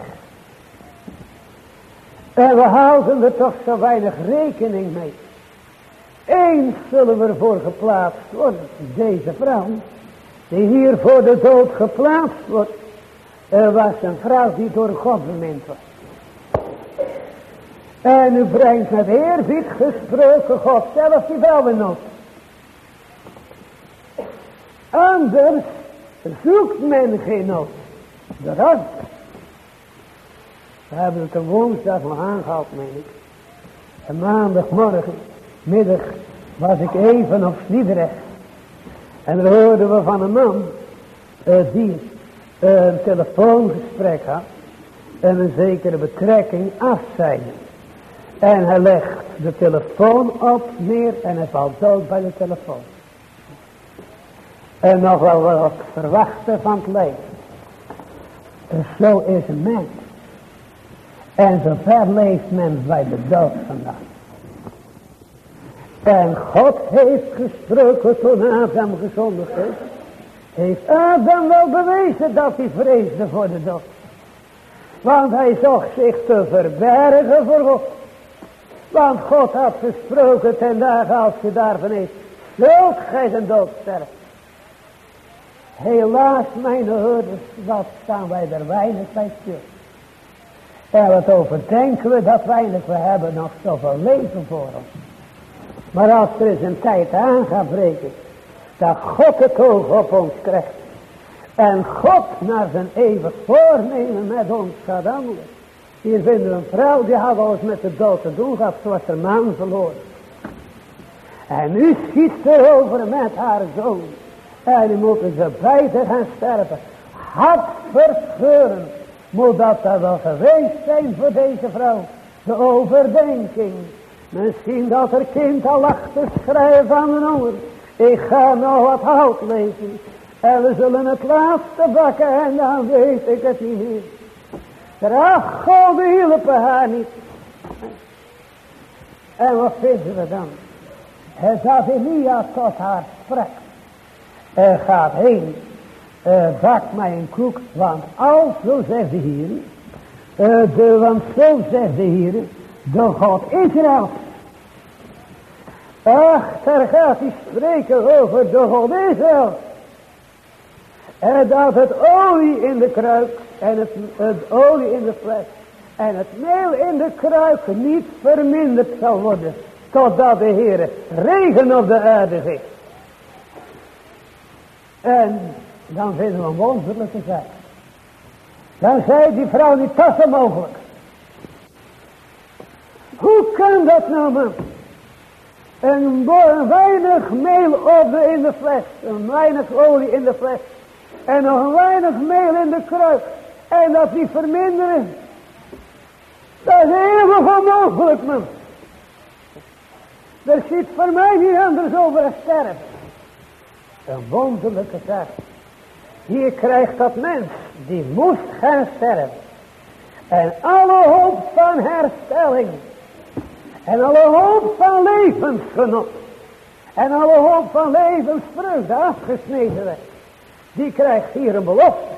En we houden er toch zo weinig rekening mee. Eens zullen we ervoor geplaatst worden. Deze vrouw, die hier voor de dood geplaatst wordt, was een vrouw die door God bemind was. En u brengt met eerbied gesproken God zelf die in nood. Anders zoekt men geen nood. Dat We hebben het een woensdag nog aangehaald, meen ik. En maandagmorgen, middag, was ik even op Sliedrecht. En dan hoorden we van een man uh, die uh, een telefoongesprek had. En een zekere betrekking afzijde. En hij legt de telefoon op neer en hij valt dood bij de telefoon. En nog wel wat verwachten van het leven. Zo is een mens. En zo ver leeft men bij de dood vandaag. En God heeft gesproken toen Adam gezondigd is. Heeft Adam wel bewezen dat hij vreesde voor de dood. Want hij zocht zich te verbergen voor God. Want God had gesproken ten dagen als je daarvan is. Zult gij zijn dood sterven. Helaas, mijn hoorders, wat staan wij er weinig bij. En wat overdenken we dat weinig, we hebben nog zoveel leven voor ons. Maar als er eens een tijd aan gaat breken, dat God het oog op ons krijgt. En God naar zijn eeuwig voornemen met ons gaat handelen. Hier vinden een vrouw die had alles met de dood te doen gehad, zoals haar man verloren. En nu schiet ze over met haar zoon. En nu moeten ze beiden gaan sterven. Hartverscheurend moet dat dan wel geweest zijn voor deze vrouw. De overdenking. Misschien dat er kind al te schrijven van een honger. Ik ga nog wat hout lezen. En we zullen het laatste bakken en dan weet ik het niet meer. Ach, God hielpen haar niet. En wat vinden we dan? Dat Elia tot haar sprak uh, gaat heen, uh, bak mij een koek, want als, zo zegt de Heer, uh, de, want zo zegt de Heer, de God Israël. Ach, daar gaat hij spreken over de God Israël. En dat het olie in de kruik en het, het olie in de fles en het meel in de kruik niet verminderd zal worden. Totdat de Heer regen op de aarde geeft. En dan vinden we een wonderlijke zaak. Dan zei die vrouw niet passen mogelijk. Hoe kan dat nou man? Een, weinig meel op in de fles. Een weinig olie in de fles. En nog een weinig meel in de kruik. En dat niet verminderen. Dat is heel onmogelijk man. Er zit voor mij niet anders over een sterven. Een wonderlijke zaak. Hier krijgt dat mens, die moest gaan sterven. En alle hoop van herstelling. En alle hoop van levensgenot. En alle hoop van levensvreugde afgesneden werd. Die krijgt hier een belofte.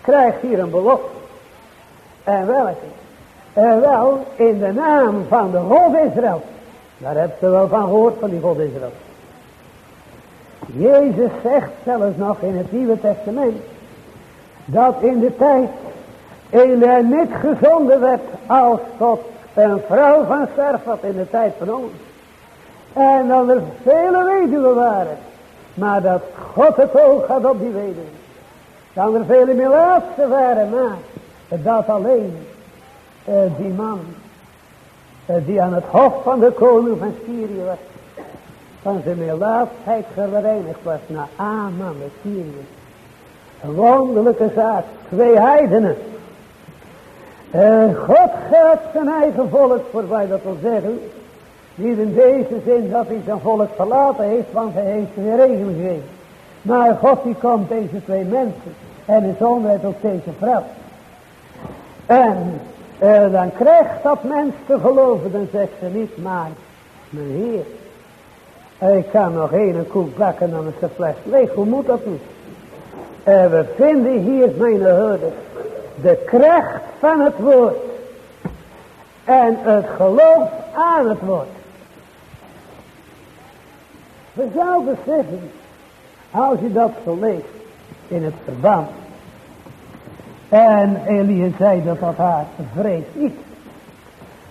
Krijgt hier een belofte. En welke? En wel in de naam van de God Israël. Daar hebt ze wel van gehoord van die God Israël. Jezus zegt zelfs nog in het Nieuwe Testament. Dat in de tijd Elia niet gezonden werd als tot een vrouw van Serfat in de tijd van ons. En dat er vele weduwen waren. Maar dat God het oog had op die weduwen. Dan er vele melaatsen waren, maar dat alleen uh, die man uh, die aan het hof van de koning van Syrië was, van zijn melaatsheid gereinigd was naar Aman de Syrië. Een wonderlijke zaak, twee heidenen. Uh, God gaat zijn eigen volk voorbij, dat wil zeggen, niet in deze zin dat hij zijn volk verlaten heeft, want hij heeft weer regen gegeven. Maar God die komt deze twee mensen en in zonderheid ook deze vrouw. En uh, dan krijgt dat mens te geloven, dan zegt ze niet, maar mijn Heer, ik kan nog één koek bakken, dan is de fles leeg, hoe moet dat niet? En we vinden hier, mijn herde, de kracht van het woord en het geloof aan het woord. We zouden zeggen, als je dat zo leest in het verband en Elia zei dat dat haar vrees niet.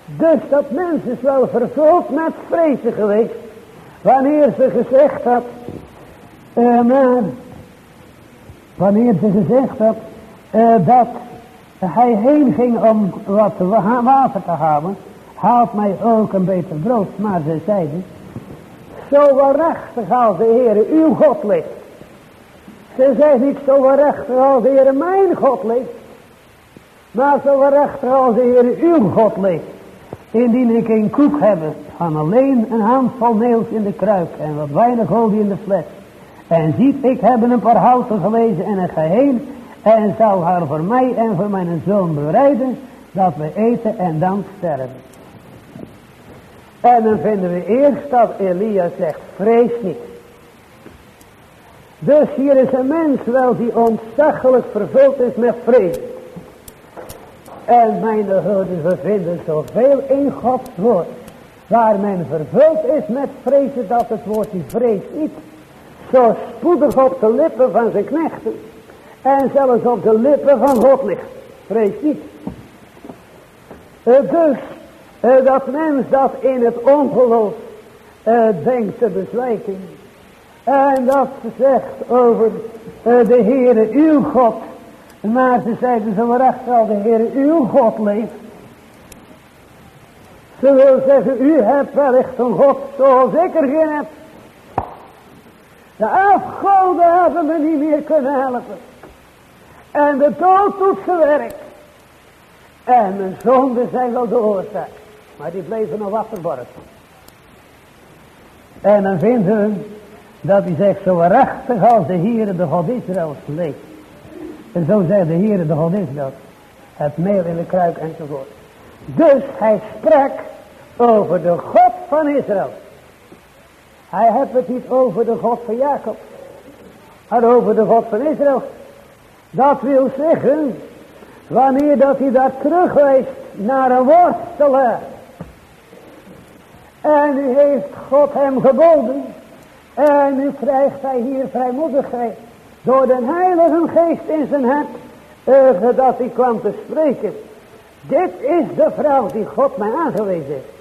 Dus dat mens is wel vervuld met vrezen geweest. Wanneer ze gezegd had. Wanneer ze gezegd had. Uh, dat hij heen ging om wat water te halen. Haalt mij ook een beter brood. Maar ze zeiden. Zo waarachtig als de Heer uw God ligt ze zegt niet zo waarachtig als de Heer mijn God leeft. Maar zo waarachtig als de Heer uw God leeft. Indien ik een koek heb van alleen een handvol meels in de kruik en wat weinig olie in de fles. En ziet, ik heb een paar houten gelezen en een geheel. En zal haar voor mij en voor mijn zoon bereiden. Dat we eten en dan sterven. En dan vinden we eerst dat Elia zegt, vrees niet. Dus hier is een mens wel die ontzaglijk vervuld is met vrees. En mijn hulde, we vinden zoveel in Gods woord. Waar men vervuld is met vrezen dat het woord die vrees niet zo spoedig op de lippen van zijn knechten. En zelfs op de lippen van God ligt. Vrees niet. Uh, dus uh, dat mens dat in het ongeloof uh, denkt te bezwijken. En dat ze zegt over de Heere uw God. Maar ze zeiden zo waarachtig al de Heere uw God leeft. Ze wil zeggen, u hebt wellicht een God zoals ik er geen heb. De afgoden hebben me niet meer kunnen helpen. En de dood doet zijn werk. En mijn zonden zijn wel de oorzaak. Maar die bleven nog wat verborgen. En dan vinden we dat hij zegt zo waarachtig als de Heere de God Israëls leeft. En zo zei de Heere de God Israëls. Het meel in de kruik enzovoort. Dus hij sprak over de God van Israël. Hij heeft het niet over de God van Jacob. Maar over de God van Israël. Dat wil zeggen. Wanneer dat hij daar terugwijst naar een worstelaar. En nu heeft God hem geboden en nu krijgt hij hier vrijmoedigheid. Door de heilige geest in zijn hart. Uh, dat hij kwam te spreken. Dit is de vrouw die God mij aangewezen heeft.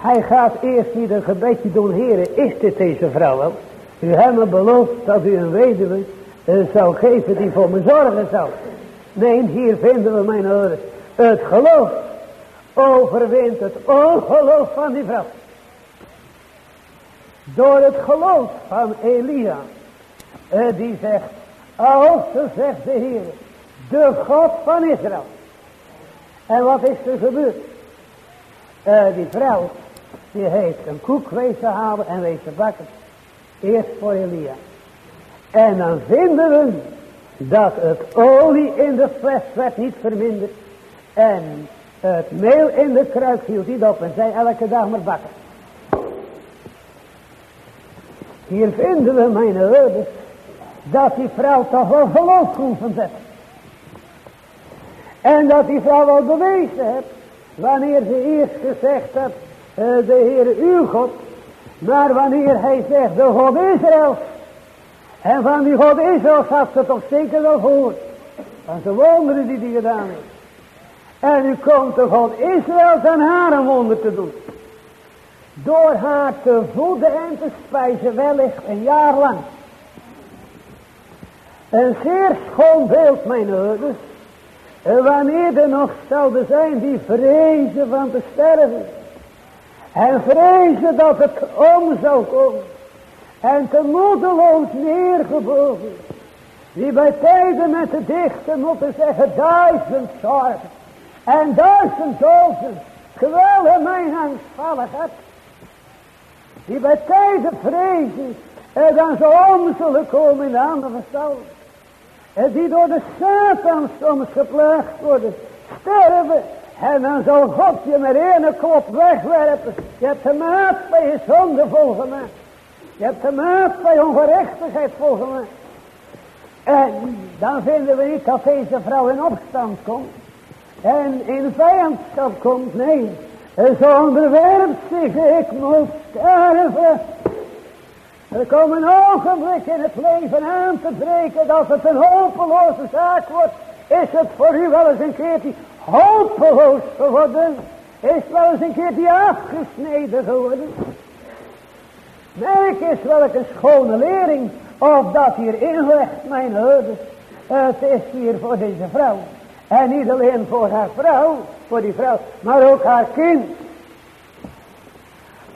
Hij gaat eerst hier een gebedje doen. Heren, is dit deze vrouw wel? U hebt me beloofd dat u een weduwe uh, zou geven die voor me zorgen zou. Nee, hier vinden we mijn oren. Het geloof overwint het ongeloof van die vrouw. Door het geloof van Elia. Uh, die zegt, als zegt de Heer, de God van Israël. En wat is er gebeurd? Uh, die vrouw, die heeft een koek wezen halen en wezen bakken. Eerst voor Elia. En dan vinden we dat het olie in de fles werd niet verminderd. En het meel in de kruik hield niet op en zij elke dag maar bakken. Hier vinden we mijn ouders dat die vrouw toch wel geloof kon zetten. En dat die vrouw wel bewezen heeft, wanneer ze eerst gezegd had, uh, de Heer uw God, maar wanneer hij zegt, de God Israël. En van die God Israël had ze toch zeker wel gehoord. Van de wonderen die hij gedaan heeft. En u komt de God Israël aan haar een wonder te doen. Door haar te voeden en te spijzen wellicht een jaar lang. Een zeer schoon beeld, mijn ouders. Wanneer er nog zouden zijn die vrezen van te sterven. En vrezen dat het om zou komen. En te moedeloos neergebogen. Die bij tijden met de dichten moeten zeggen duizend zorgen. En duizend dozen. Geweldig mijn angstvalligheid. Die bij tijden vrezen. En dan zo om zullen komen in de andere. Die door de Satan soms geplaagd worden. Sterven. En dan zal God je met één klop wegwerpen. Je hebt de maat bij je zonde volgemaakt. Je hebt de maat bij ongerechtigheid volgemaakt. En dan vinden we niet dat deze vrouw in opstand komt. En in vijandschap komt. Nee. Ze onderwerpt zich. Ik moet sterven. Er komt een ogenblik in het leven aan te breken dat het een hopeloze zaak wordt. Is het voor u wel eens een keertje hopeloos geworden? Is wel eens een keertje afgesneden geworden? Merk eens welke schone lering of dat hier inlegt, mijn herders. Het is hier voor deze vrouw. En niet alleen voor haar vrouw, voor die vrouw, maar ook haar kind.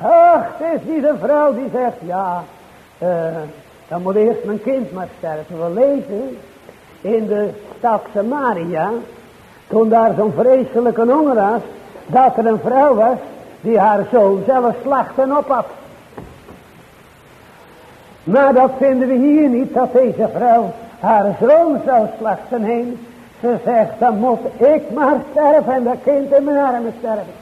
Ach, het is niet een vrouw die zegt, ja, uh, dan moet eerst mijn kind maar sterven. We lezen in de stad Samaria, toen daar zo'n vreselijke honger was, dat er een vrouw was die haar zoon zelf slachten op had. Maar dat vinden we hier niet, dat deze vrouw haar zoon zou slachten heen. Ze zegt, dan moet ik maar sterven en dat kind in mijn armen sterven.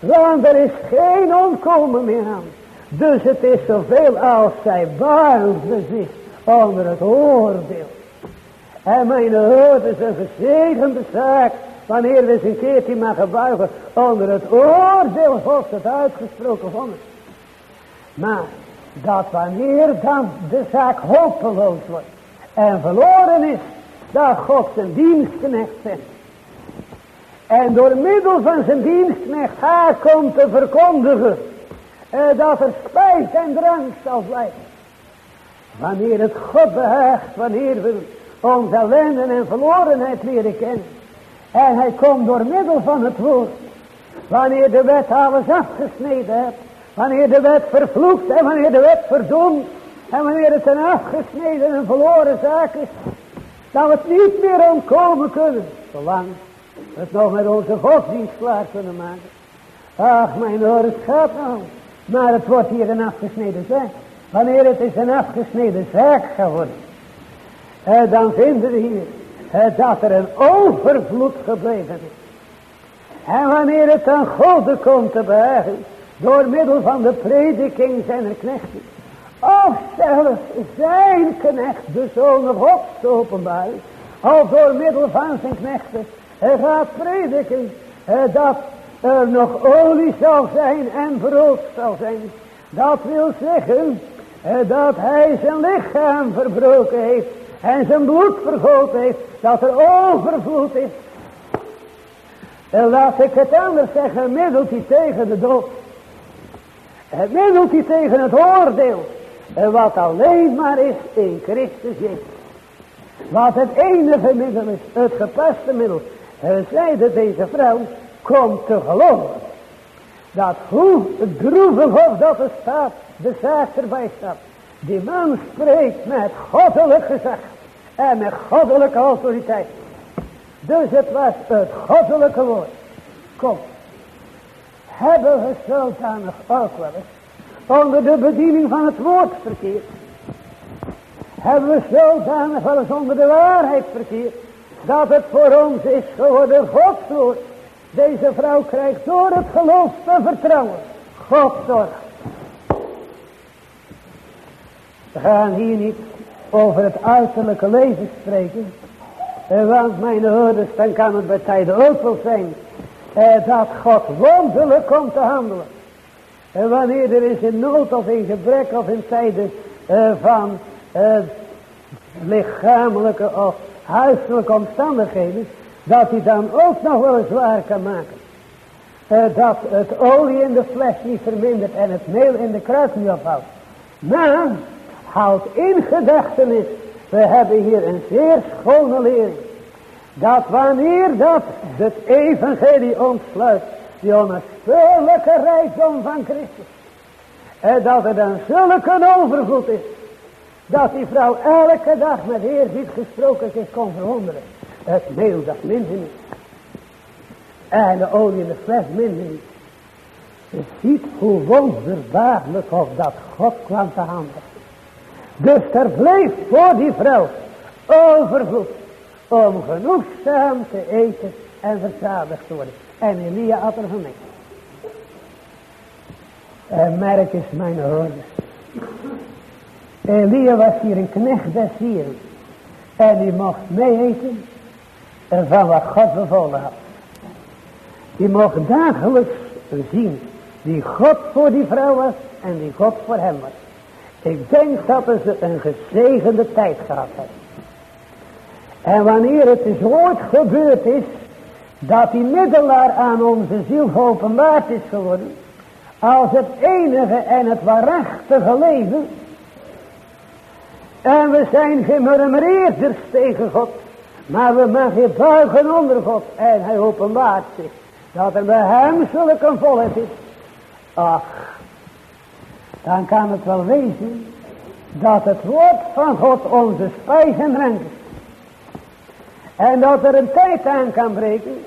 Want er is geen ontkomen meer aan. Dus het is zoveel als zij buigen zich onder het oordeel. En mijn hoofd is een gezegende zaak. Wanneer we eens een keertje mogen buigen onder het oordeel God het uitgesproken van Maar dat wanneer dan de zaak hopeloos wordt en verloren is, dat God zijn dienstknecht zendt. En door middel van zijn dienstknecht haar komt te verkondigen dat er spijt en drank zal blijven. Wanneer het God behaagt, wanneer we onze ellende en verlorenheid leren kennen. En hij komt door middel van het woord. Wanneer de wet alles afgesneden heeft. Wanneer de wet vervloekt en wanneer de wet verdoemd. En wanneer het een afgesneden en verloren zaak is. Dat we het niet meer ontkomen kunnen. Zolang we het nog met onze godsdienst klaar kunnen maken. Ach mijn oor, het gaat nou. Maar het wordt hier een afgesneden zaak. Wanneer het is een afgesneden zaak geworden. Eh, dan vinden we hier eh, dat er een overvloed gebleven is. En wanneer het aan God komt te behagen, door middel van de prediking zijn knechten. Of zelfs zijn knecht, de zoon God te openbaren. Of door middel van zijn knechten. Hij gaat prediken eh, dat er nog olie zal zijn en brood zal zijn. Dat wil zeggen dat hij zijn lichaam verbroken heeft en zijn bloed vergoten heeft, dat er overvloed is. En laat ik het anders zeggen, middelt hij tegen de dood. Het middelt hij tegen het oordeel. Wat alleen maar is in Christus Jezus. Wat het enige middel is, het gepaste middel. Zeide deze vrouw, komt te geloven. Dat hoe droevig of dat er staat, de zaak erbij staat. Die man spreekt met goddelijk gezag. En met goddelijke autoriteit. Dus het was het goddelijke woord. Kom. Hebben we zodanig ook wel eens onder de bediening van het woord verkeerd. Hebben we zodanig wel eens onder de waarheid verkeerd. Dat het voor ons is geworden Gods woord. Deze vrouw krijgt door het geloof te vertrouwen. God zorgt. We gaan hier niet over het uiterlijke leven spreken. Eh, want mijn hoorders, dan kan het bij tijden ook wel zijn. Eh, dat God wonderlijk komt te handelen. En wanneer er is in nood of in gebrek of in tijden eh, van eh, lichamelijke of huiselijke omstandigheden. Dat hij dan ook nog wel eens waar kan maken. Uh, dat het olie in de fles niet vermindert en het meel in de kruid niet ophoudt. Maar houd in gedachtenis, we hebben hier een zeer schone lering. Dat wanneer dat het evangelie ontsluit, die onafspeurlijke rijkdom van Christus. En dat er dan zulke overvloed is, dat die vrouw elke dag met eerbied gesproken zich kon verwonderen. Het meel dat minder niet. En de olie in de fles minder. Je ziet hoe wonderbaarlijk of dat God kwam te handen. Dus er bleef voor die vrouw overvloed om genoegzaam te eten en verzadigd te worden. En Elia had er van mee. En merk eens mijn hoorders. Elia was hier een knecht des Hieren. En die mocht meeeten van wat God bevolen had. Die mocht dagelijks zien die God voor die vrouw was en die God voor hem was. Ik denk dat ze een gezegende tijd gehad hebben. En wanneer het dus ooit gebeurd is, dat die middelaar aan onze ziel geopenbaard is geworden, als het enige en het waarachtige leven, en we zijn gemurmureerders tegen God, maar we mogen buigen onder God, en hij openbaart zich, dat er bij hem zulke volheid is. Ach, dan kan het wel wezen dat het woord van God onze spijs en drank is. En dat er een tijd aan kan breken,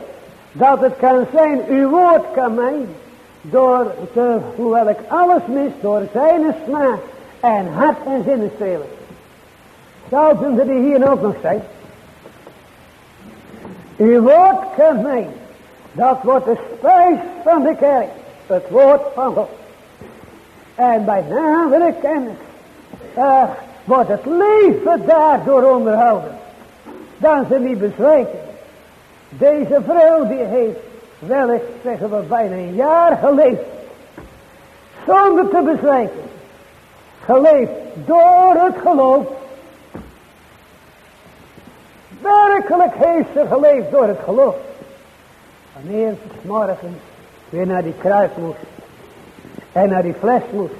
dat het kan zijn, uw woord kan mij, door te, hoewel ik alles mis, door zijn smaak en hart en zinnen spelen. Zouden ze die hier ook nog zijn? Uw woord kan mij, dat wordt de spijs van de kerk, het woord van God. En bij nadere kennis uh, wordt het leven daardoor onderhouden. Dan ze niet bezwijken. Deze vrouw die heeft wellicht zeggen we bijna een jaar geleefd. Zonder te bezwijken. Geleefd door het geloof. Werkelijk heeft ze geleefd door het geloof. Wanneer ze morgen weer naar die kruis moest. En naar die fles moest.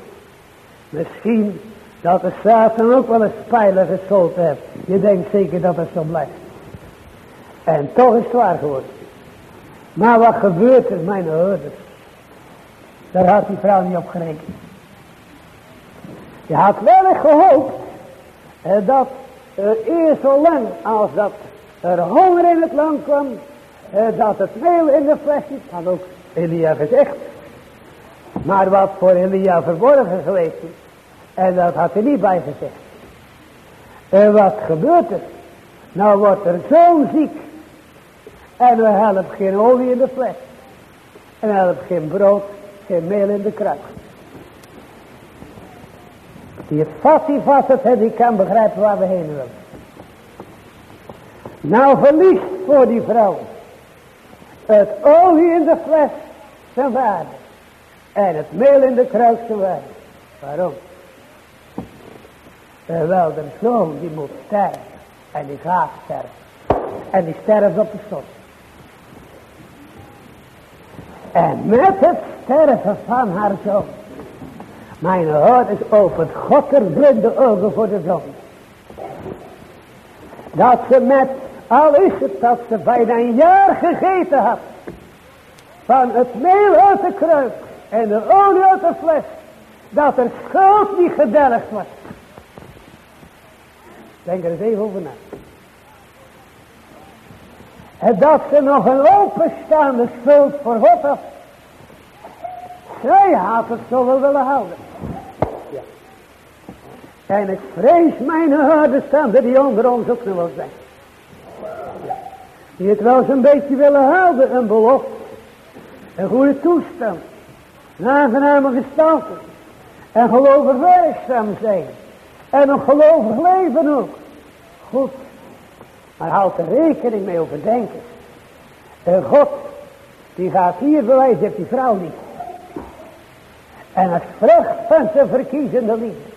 Misschien dat de Satan ook wel een spijler geschoten heeft. Je denkt zeker dat het zo blijft. En toch is het waar geworden. Maar wat gebeurt er, mijn hoorders? Daar had die vrouw niet op gerekend. Je had wel gehoopt eh, dat uh, eerst zo lang als dat er honger in het land kwam, eh, dat het meel in de fles is, had ook Elia gezegd. Maar wat voor Elia verborgen geweest is, en dat had hij niet bij gezegd. En wat gebeurt er? Nou wordt er zo'n ziek. En we helpen geen olie in de fles. En we helpen geen brood, geen meel in de kruik. Die het vat die vast het, die kan begrijpen waar we heen willen. Nou verliest voor die vrouw het olie in de fles zijn waarde. En het meel in de kruik zijn waarde. Waarom? Terwijl de zoon die moet sterven. En die gaat sterven. En die sterft op de stof. En met het sterven van haar zoon. Mijn is opent God blinde ogen voor de zon. Dat ze met, al is het dat ze bijna een jaar gegeten had. Van het meel uit de kruik en de olie uit de fles. Dat er schuld niet gedelgd was. Denk er eens even over na. En dat ze nog een openstaande schuld voor God had. Zij had het zo wel willen houden. En ik vrees mijn harde standen die onder ons ook nog zijn. Die het wel eens een beetje willen houden, een belofte. Een goede toestand. Een aangename gestalte. En gelovig werkzaam zijn. En een gelovig leven ook. Goed. Maar houd er rekening mee overdenken. En God, die gaat hier bewijzen, heeft die vrouw niet. En als vrucht van zijn verkiezende liefde.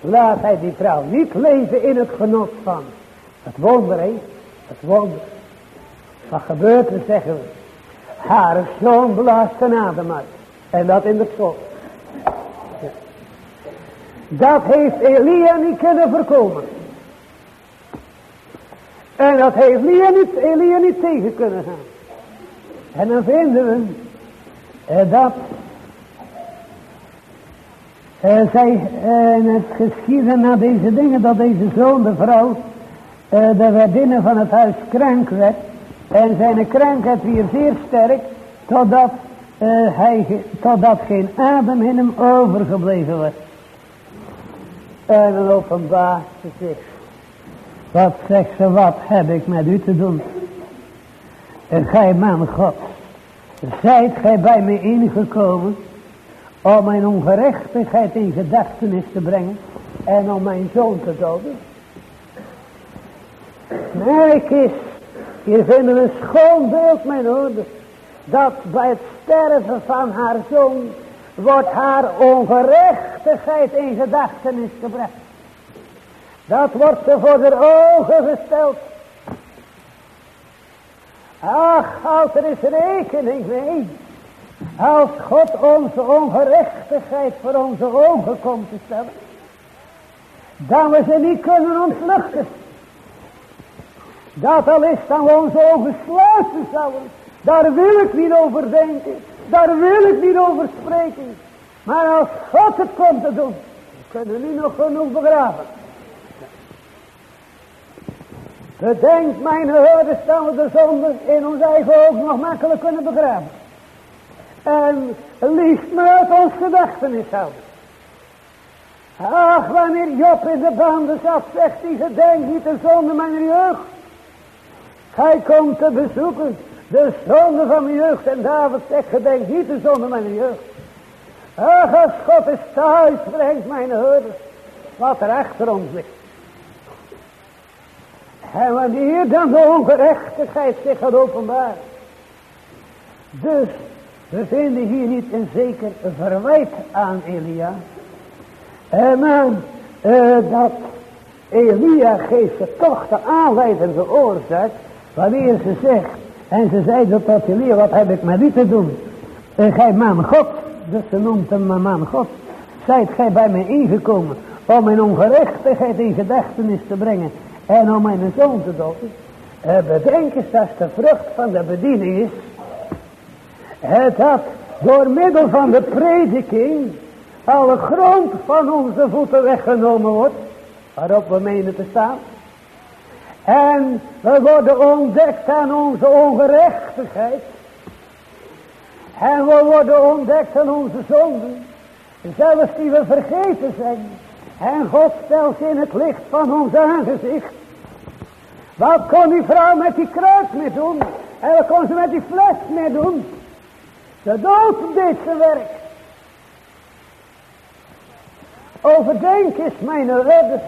Laat hij die vrouw niet leven in het genot van het wonder, hè? Het wonder. Wat gebeurt er, zeggen we. Haar zoon blaast een adem uit. En dat in de zon. Dat heeft Elia niet kunnen voorkomen. En dat heeft Elia niet, Elia niet tegen kunnen gaan. En dan vinden we eh, dat uh, zij uh, het geschieden na deze dingen dat deze zoon, de vrouw, uh, de van het huis krank werd. En zijn krankheid weer zeer sterk, totdat, hij, totdat geen adem in hem overgebleven was. En dan openbaart ze zich. Wat zegt ze, wat heb ik met u te doen? En gij man God, zijt gij bij mij ingekomen om mijn ongerechtigheid in gedachtenis te brengen en om mijn zoon te doden? Merk eens, hier vinden een schoon beeld, mijn hoorde, dat bij het sterven van haar zoon wordt haar ongerechtigheid in gedachtenis gebracht. Dat wordt ze voor de ogen gesteld. Ach, houd er eens rekening mee. Als God onze ongerechtigheid voor onze ogen komt te stellen. Dan we ze niet kunnen ontvluchten. Dat al is dan we onze ogen sluiten zouden. Daar wil ik niet over denken. Daar wil ik niet over spreken. Maar als God het komt te doen. Kunnen we nu nog genoeg begraven. Bedenk mijn hoorde staan we de zonde in ons eigen ogen nog makkelijk kunnen begraven. En liefst maar uit ons gedachtenis houden. Ach, wanneer Job in de banden zat, zegt hij, gedenk niet de zonde mijn jeugd. Hij komt te bezoeken de zonde van mijn jeugd. En David zegt, gedenk niet de zonde mijn jeugd. Ach, als God is thuis brengt mijn hoorders, wat er achter ons ligt. En wanneer dan de ongerechtigheid zich gaat openbaren. Dus we vinden hier niet een zeker verwijt aan Elia. En maar uh, dat Elia geeft ze toch de aanleidende oorzaak. Wanneer ze zegt. En ze zei dat tot Elia wat heb ik met u te doen. Uh, gij man God. Dus ze noemt hem man God. Zijt gij bij mij ingekomen. Om mijn ongerechtigheid in gedachtenis te brengen en om mijn zoon te doden. Uh, bedenk eens dat de vrucht van de bediening is. Het had door middel van de prediking alle grond van onze voeten weggenomen wordt. Waarop we menen te staan. En we worden ontdekt aan onze ongerechtigheid. En we worden ontdekt aan onze zonden. Zelfs die we vergeten zijn. En God stelt in het licht van ons aangezicht. Wat kon die vrouw met die kruid mee doen? En wat kon ze met die fles mee doen? De dood deed zijn werk. Overdenk is mijn redders.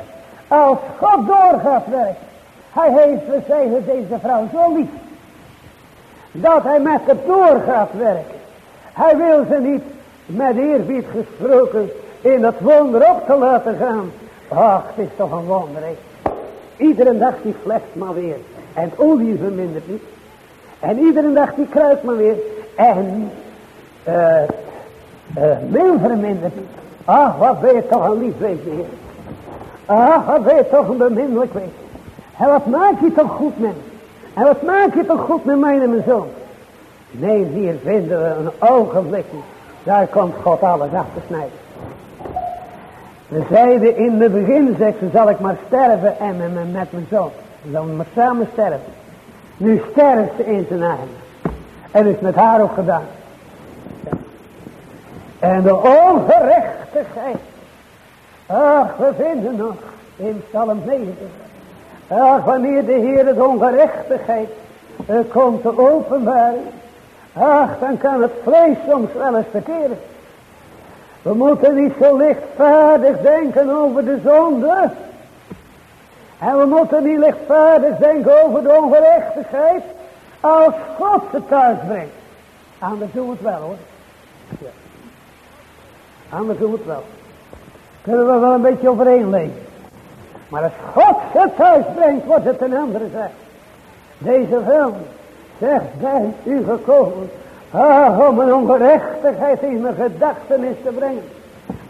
Als God doorgaat werken. Hij heeft gezegd deze vrouw zo lief. Dat hij met haar doorgaat werken. Hij wil ze niet met eerbied gesproken in het wonder op te laten gaan. Ach, het is toch een wonder. Iedere dag die vlecht maar weer. En het olie vermindert niet. En iedere dag die kruidt maar weer. En uh, uh, meel vermindert niet. Ach, wat ben je toch een lief wezen, Heer. Ach, wat ben je toch een beminnelijk wezen. En wat maak je toch goed met En wat maak je toch goed met mij en mijn zoon. Nee, hier vinden we een ogenblik. Daar komt God alles achter snijden. We zeiden in het begin, zegt ze, zal ik maar sterven en met, met, mijn zoon. We zullen maar samen sterven. Nu sterft ze in zijn eigen. En is met haar ook gedaan. En de ongerechtigheid. Ach, we vinden nog in Psalm 90. Ach, wanneer de Heer de ongerechtigheid uh, komt te openbaren. Ach, dan kan het vlees soms wel eens verkeren. We moeten niet zo lichtvaardig denken over de zonde. En we moeten niet lichtvaardig denken over de ongerechtigheid. Als God ze thuis brengt. Anders doen we het wel hoor. Ja. Anders doen we het wel. Kunnen we wel een beetje overeen leven. Maar als God ze thuis brengt, wordt het een andere zaak. Deze film zegt bij u gekomen. Ah, om een ongerechtigheid in mijn gedachtenis te brengen.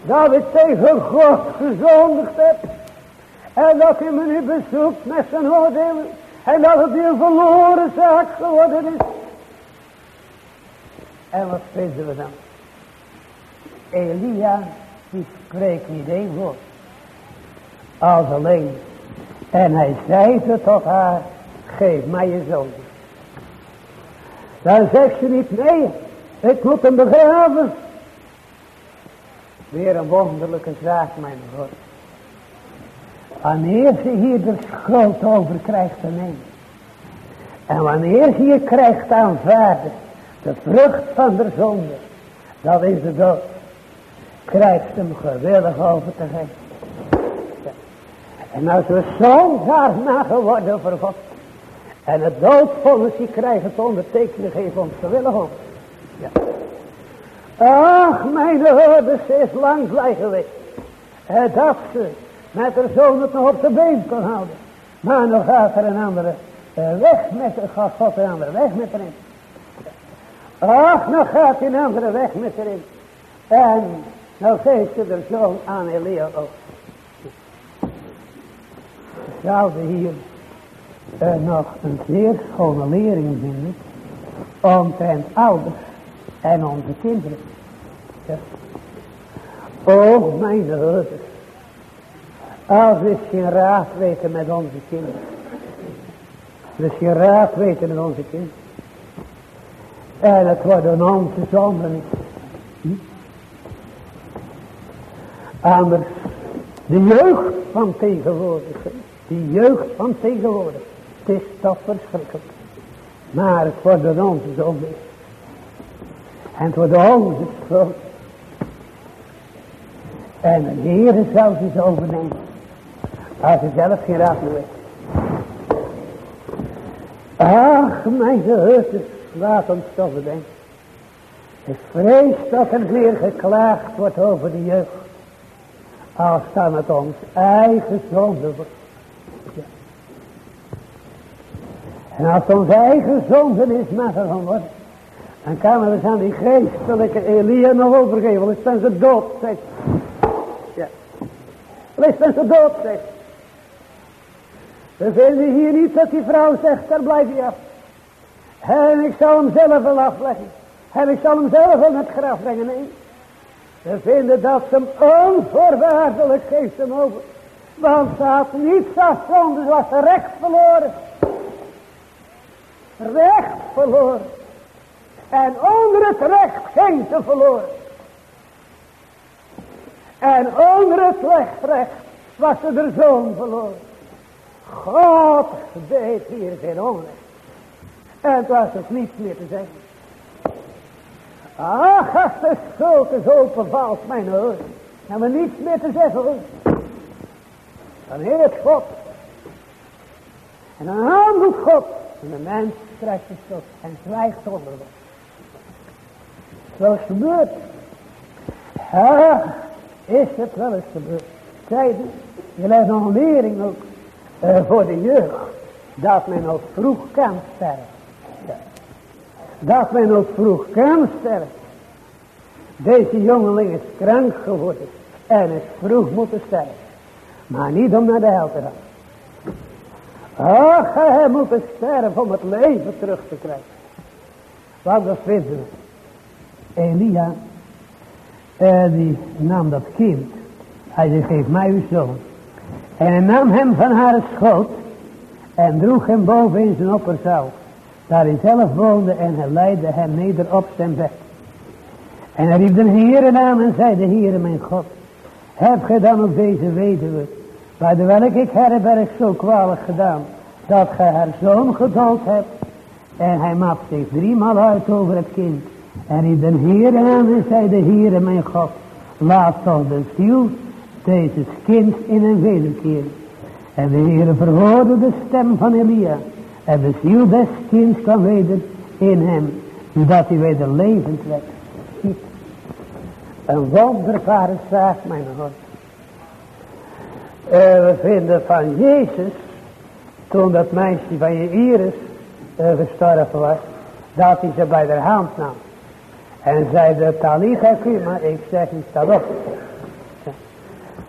Dat ik tegen God gezondigd heb. En dat hij me nu bezoekt met zijn oordelen. En dat het een verloren zaak geworden is. En wat vinden we dan? Elia, die spreekt niet één woord. Als alleen. En hij zei ze tot haar, geef mij je zoon. Dan zegt ze niet, nee, ik moet hem begraven. Weer een wonderlijke zaak, mijn God. Wanneer ze hier de schuld over krijgt te nemen. En wanneer ze je krijgt aanvaarden. De vrucht van de zonde. Dat is de dood. Krijgt hem gewillig over te geven. En als we zo daarna geworden voor. En het doodvonnis die krijgen te ondertekenen geven ons gewillig over. Ja. Ach, mijn herders is lang blij geweest. En dat ze met haar zoon het nog op de been kon houden. Maar nog gaat er een andere uh, weg met, gaat God een andere weg met erin. Ach, nog gaat hij een andere weg met erin. En nou geeft ze de zoon aan Elia ook. Zouden hier uh, nog een zeer schone lering vinden. Omtrent ouders en onze kinderen. Ja. Oh, mijn herders. Als we geen raad weten met onze kinderen. Dus geen raad weten met onze kinderen. En het worden onze zonden. Hm? Anders, de jeugd van tegenwoordig. De jeugd van tegenwoordig. Het is toch verschrikkelijk. Maar het worden onze zonden. En het wordt onze schuld. En de Heer zelf is overnemen. Als je zelf geen raad meer weet. Ach, mijn geheugen, laat ons toch bedenken. Ik vrees dat er weer geklaagd wordt over de jeugd. Als dan het ons eigen zonde wordt. En als het ons eigen zonde is nagegaan wordt. Dan kan we aan die geestelijke Elia nog overgeven. Want dan ze dood, zegt. Ja. Dan ze dood, zegt. We vinden hier niet dat die vrouw zegt, daar blijf je af. En ik zal hem zelf wel afleggen. En ik zal hem zelf wel het graf brengen. Nee. We vinden dat ze hem onvoorwaardelijk geeft hem over. Want ze had niets afgevonden, ze was recht verloren. Recht verloren. En onder het recht ging ze verloren. En onder het recht, recht was ze de zoon verloren. God deed hier geen onrecht. En het was dus niets meer te zeggen. Ach, de schuld is openvalt, mijn hoor. Hebben we niets meer te zeggen hoor. Dan heert God. En dan handelt God. En de mens krijgt de schuld en zwijgt onder God. Zo is gebeurd. Ja, is het wel eens gebeurd. Tijden Je legt nog een lering ook uh, voor de jeugd. Dat men ook vroeg kan sterven. Dat men ook vroeg kan sterven. Deze jongeling is krank geworden. En is vroeg moeten sterven. Maar niet om naar de hel te gaan. Ach, hij moet sterven om het leven terug te krijgen. Wat dat vinden we. Elia, uh, die nam dat kind. Hij zei, geef mij uw zoon. En hij nam hem van haar schoot. En droeg hem boven in zijn opperzaal. Daar hij zelf woonde en hij leidde hem neder op zijn bed. En hij riep de Heere aan en zei, de Heere mijn God. Heb gij dan ook deze weduwe, bij de welke ik herberg zo kwalijk gedaan, dat gij haar zoon gedood hebt. En hij maakt zich driemaal uit over het kind. En riep de Heere aan en zei, de Heere mijn God, laat toch de ziel deze kind in een wederkeer. En de Heere verhoorde de stem van Elia. En de ziel des kinds kwam weder in hem, zodat hij weder levend werd. Een wonderbare zaak, mijn God. We vinden van Jezus, toen dat meisje van je Iris uh, gestorven was, dat hij ze bij de hand nam. En zei de Talitha maar ik zeg niet op.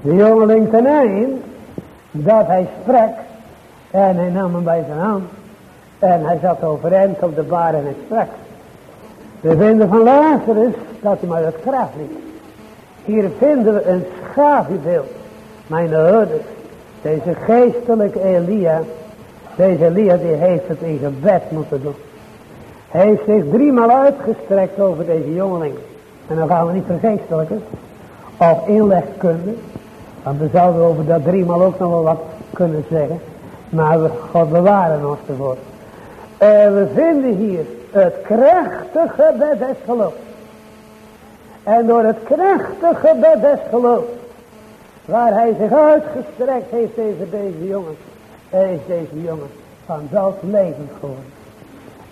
De jongeling ten einde, dat hij sprak, en hij nam hem bij zijn hand, en hij zat overeind op de bar en hij sprak. We vinden van Lazarus dat hij maar het graf liet. Hier vinden we een schaduwbeeld. Mijn ouders, deze geestelijke Elia, deze Elia die heeft het in gebed moeten doen. Hij heeft zich driemaal uitgestrekt over deze jongeling. En dan gaan we niet vergeestelijken. Of inlegkunde. Want we zouden over dat driemaal ook nog wel wat kunnen zeggen. Maar we, God bewaren ons ervoor. En we vinden hier het krachtige gebed des. En door het krachtige geloof. Waar hij zich uitgestrekt heeft deze, deze jongen. Is deze jongen van leven geworden.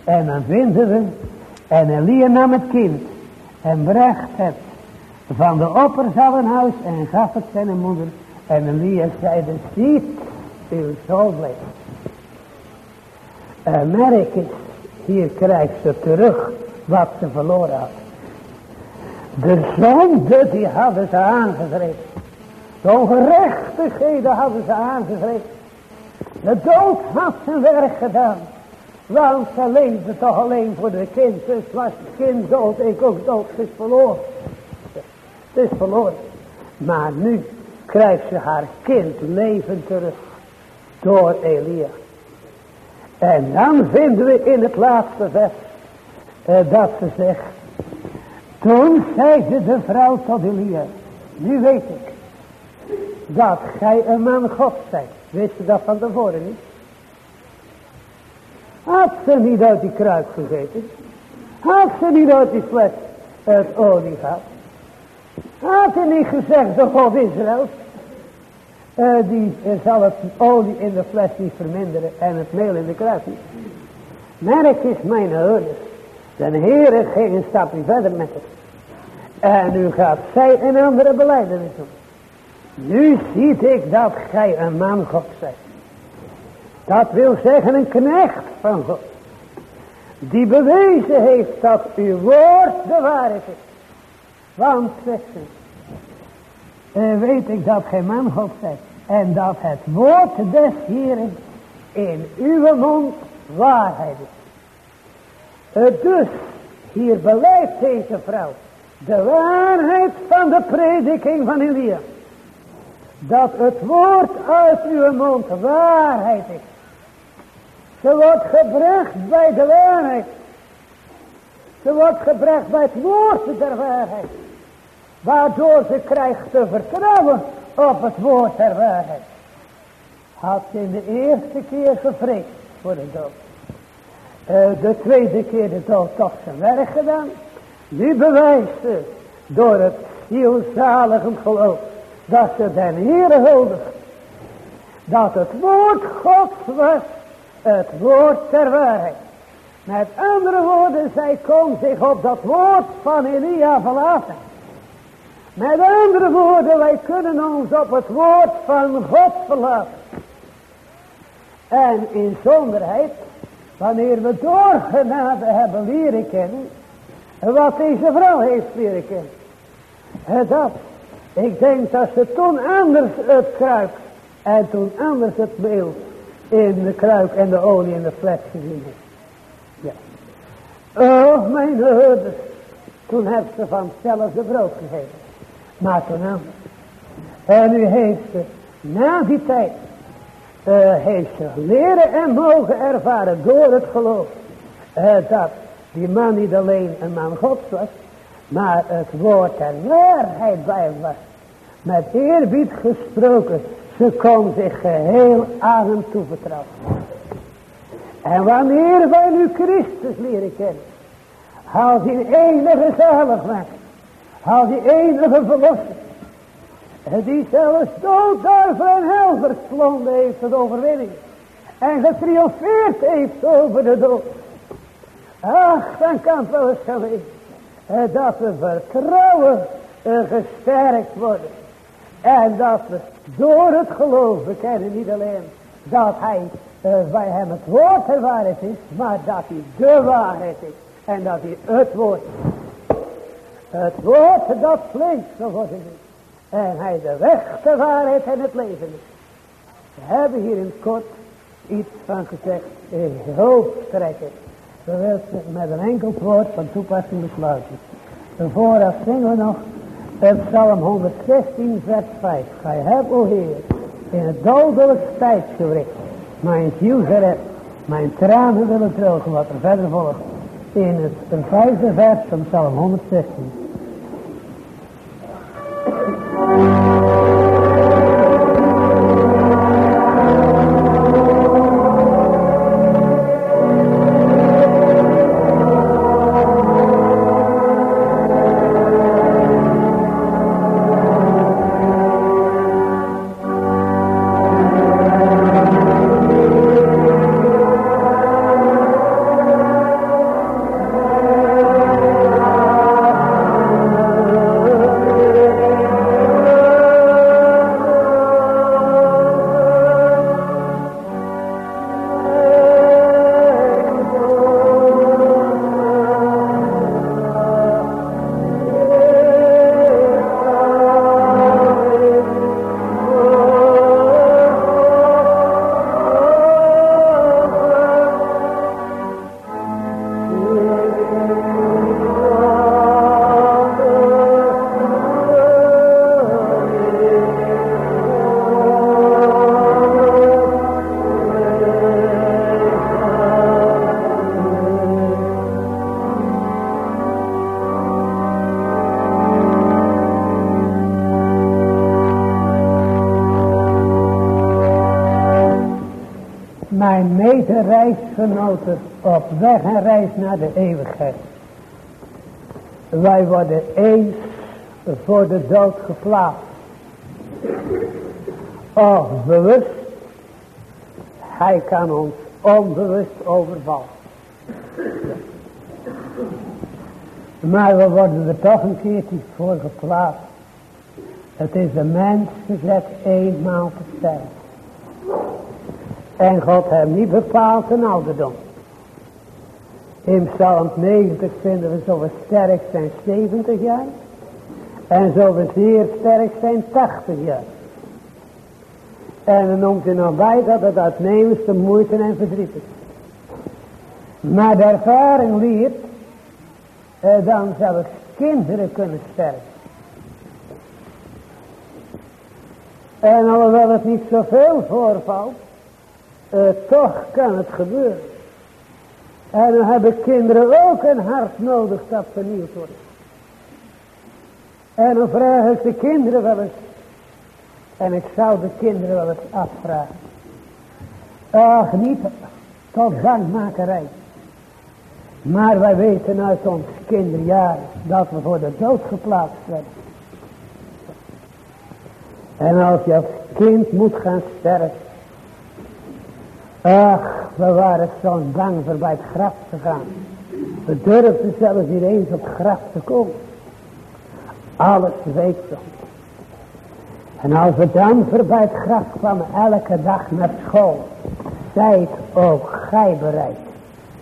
En dan vinden we. En Elia nam het kind. En bracht het van de opperzallenhuis. En gaf het zijn moeder. En Elia zeide. Ziet uw zoon leven. En merk eens. Hier krijgt ze terug wat ze verloren had. De zonde die hadden ze aangegrepen. De ongerechtigheden hadden ze aangegrepen. De dood had zijn werk gedaan. Want ze leefde toch alleen voor de kind. Dus was het kind dood, ik ook dood. Is verloren. Het is verloren. Maar nu krijgt ze haar kind leven terug. Door Elia. En dan vinden we in het laatste vers. Eh, dat ze zegt. Toen zeide de vrouw tot Elia. Nu weet ik. Dat gij een man God zijt. Wist je dat van tevoren niet? Had ze niet uit die kruid gegeten? Had ze niet uit die fles het olie gehad? Had hij niet gezegd, de God Israël, uh, die uh, zal het olie in de fles niet verminderen en het meel in de kruid niet. Merk is mijn ouders. De Heer ging een stapje verder met het. En nu gaat zij een andere beleidenis doen. Nu ziet ik dat gij een man God zijt. Dat wil zeggen een knecht van God. Die bewezen heeft dat uw woord de waarheid is. Want, zegt ze, uh, weet ik dat gij man God zijt. En dat het woord des Heeren in uw mond waarheid is. Uh, dus, hier beleidt deze vrouw de waarheid van de prediking van Elia. Dat het woord uit uw mond waarheid is. Ze wordt gebracht bij de waarheid. Ze wordt gebracht bij het woord der waarheid. Waardoor ze krijgt te vertrouwen op het woord der waarheid. Had in de eerste keer gevreesd voor de dood. Uh, de tweede keer de dood toch zijn werk gedaan. Nu bewijst door het zielzaligend geloof dat ze den Heere huldigt. Dat het woord Gods was het woord ter waarheid. Met andere woorden, zij kon zich op dat woord van Elia verlaten. Met andere woorden, wij kunnen ons op het woord van God verlaten. En in zonderheid, wanneer we door genade hebben leren kennen, wat deze vrouw heeft leren kennen. Dat, ik denk dat ze toen anders het kruik en toen anders het meel in de kruik en de olie in de fles gezien heeft. Ja. Oh, mijn herders, toen heeft ze van hetzelfde brood gegeven. Anders. En nu heeft ze na die tijd uh, heeft ze leren en mogen ervaren door het geloof. Uh, dat die man niet alleen een man gods was, maar het woord der waarheid bij hem was. Met eerbied gesproken, ze kon zich geheel aan hem toevertrouwen. En wanneer wij nu Christus leren kennen, haal die enige zaligheid, haal die enige verlossing, die zelfs dood, duivel en hel verslonden heeft tot overwinning. En getriomfeerd heeft over de dood. Ach, dan kan het wel eens geweest. Dat we vertrouwen gesterkt worden. En dat we door het geloof bekennen niet alleen dat hij uh, bij hem het woord de waarheid is, maar dat hij de waarheid is. En dat hij het woord is. Het woord dat vlees geworden is. En hij de weg, de waarheid en het leven is. We hebben hier in kort iets van gezegd hoofdtrekken. We willen met een enkel woord van toepassing besluiten. Vooraf zingen we nog het Psalm 116 vers 5. Gij hebt, o Heer, in het dodelijk tijdsgewricht mijn ziel gered. Mijn tranen willen drogen wat er verder volgt. In het vijfde vers van Psalm 116. Weg en reis naar de eeuwigheid. Wij worden eens voor de dood geplaatst. Oh, bewust. Hij kan ons onbewust overvallen. Maar we worden er toch een keertje voor geplaatst. Het is de mens gezet eenmaal te. En God hem niet bepaald een ouderdom. In Psalm 90 vinden we zo sterk zijn 70 jaar. En zo zeer sterk zijn 80 jaar. En dan noemt hij nog bij dat het uitnemendste moeite en verdriet is. Maar de ervaring leert eh, dan zelfs kinderen kunnen sterven. En alhoewel het niet zoveel voorvalt, uh, toch kan het gebeuren. En dan hebben kinderen ook een hart nodig dat vernieuwd wordt. En dan vragen de kinderen wel eens. En ik zou de kinderen wel eens afvragen. Ach, niet tot bangmakerij. Maar wij weten uit ons kinderjaar dat we voor de dood geplaatst werden. En als je als kind moet gaan sterven. Ach, we waren zo bang voor bij het graf te gaan. We durfden zelfs niet eens op het graf te komen. Alles week En als we dan voorbij het graf kwamen elke dag naar school. Zijt ook gij bereid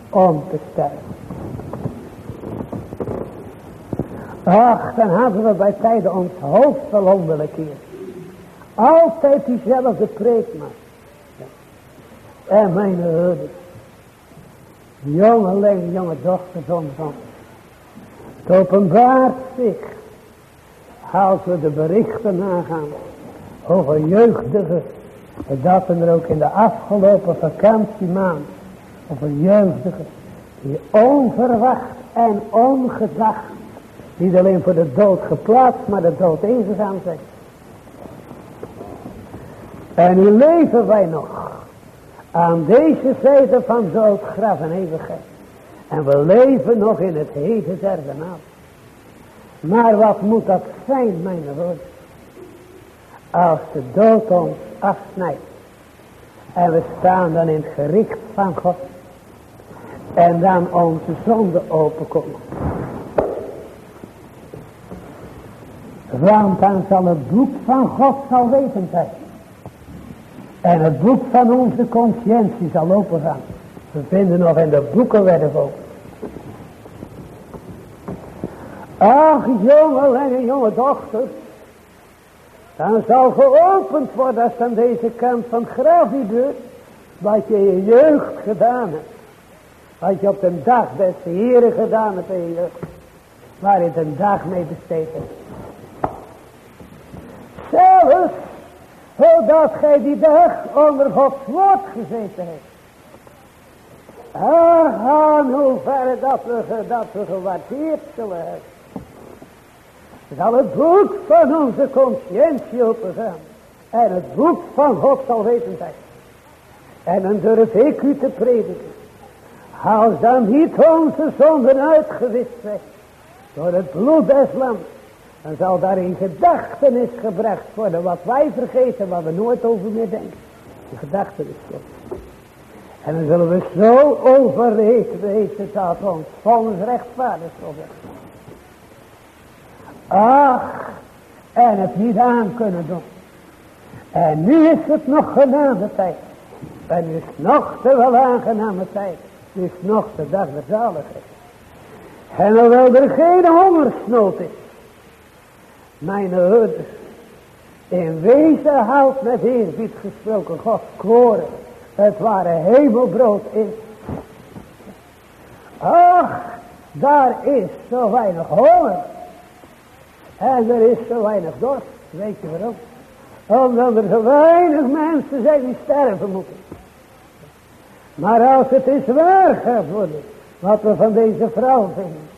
om te sterven. Ach, dan hadden we bij tijden ons hoofd hier. Altijd diezelfde preek maar. En mijn herders. Jongeling, jonge dochter van van. Het openbaart zich. Als we de berichten nagaan. Over jeugdigen. Dat er ook in de afgelopen vakantiemaand. Over jeugdigen. Die onverwacht en ongedacht. Niet alleen voor de dood geplaatst, maar de dood ingegaan zijn. En nu leven wij nog. Aan deze zijde van dood, graf en eeuwigheid. En we leven nog in het hete der Maar wat moet dat zijn, mijn woorden? Als de dood ons afsnijdt. En we staan dan in het gericht van God. En dan onze zonde openkomen. Want dan zal het boek van God zal weten zijn. En het boek van onze conscientie zal opengaan. We vinden nog in de boekenwerf ook. Ach, jonge en jonge dochter. Dan zal geopend worden als aan deze kant van het Wat je in je jeugd gedaan hebt. Wat je op de dag beste heren gedaan hebt in je jeugd. Waar je de dag mee besteed hebt. Zelfs zodat gij die dag onder Gods woord gezeten hebt. En hoe ver dat we, dat we gewaardeerd zullen hebben. Zal het boek van onze conscientie opengaan. En het boek van God zal weten zijn. En dan durf ik u te prediken. Als dan niet onze zonden uitgewist zijn. Door het bloed des lands dan zal daar in gedachtenis gebracht worden wat wij vergeten, wat we nooit over meer denken. De gedachtenis komt. En dan zullen we zo overreed wezen dat ons volgens rechtvaardig zal. Ach, en het niet aan kunnen doen. En nu is het nog genade tijd. En nu is nog te wel aangename tijd. Nu is nog de dag der zaligheid. En hoewel er geen hongersnood is. Mijn herders. In wezen houdt met eerbied gesproken God koren. Het ware hemelbrood is. Ach, daar is zo weinig honger. En er is zo weinig dorst. Weet je waarom? Omdat er zo weinig mensen zijn die sterven moeten. Maar als het is waar gaat worden. Wat we van deze vrouw vinden.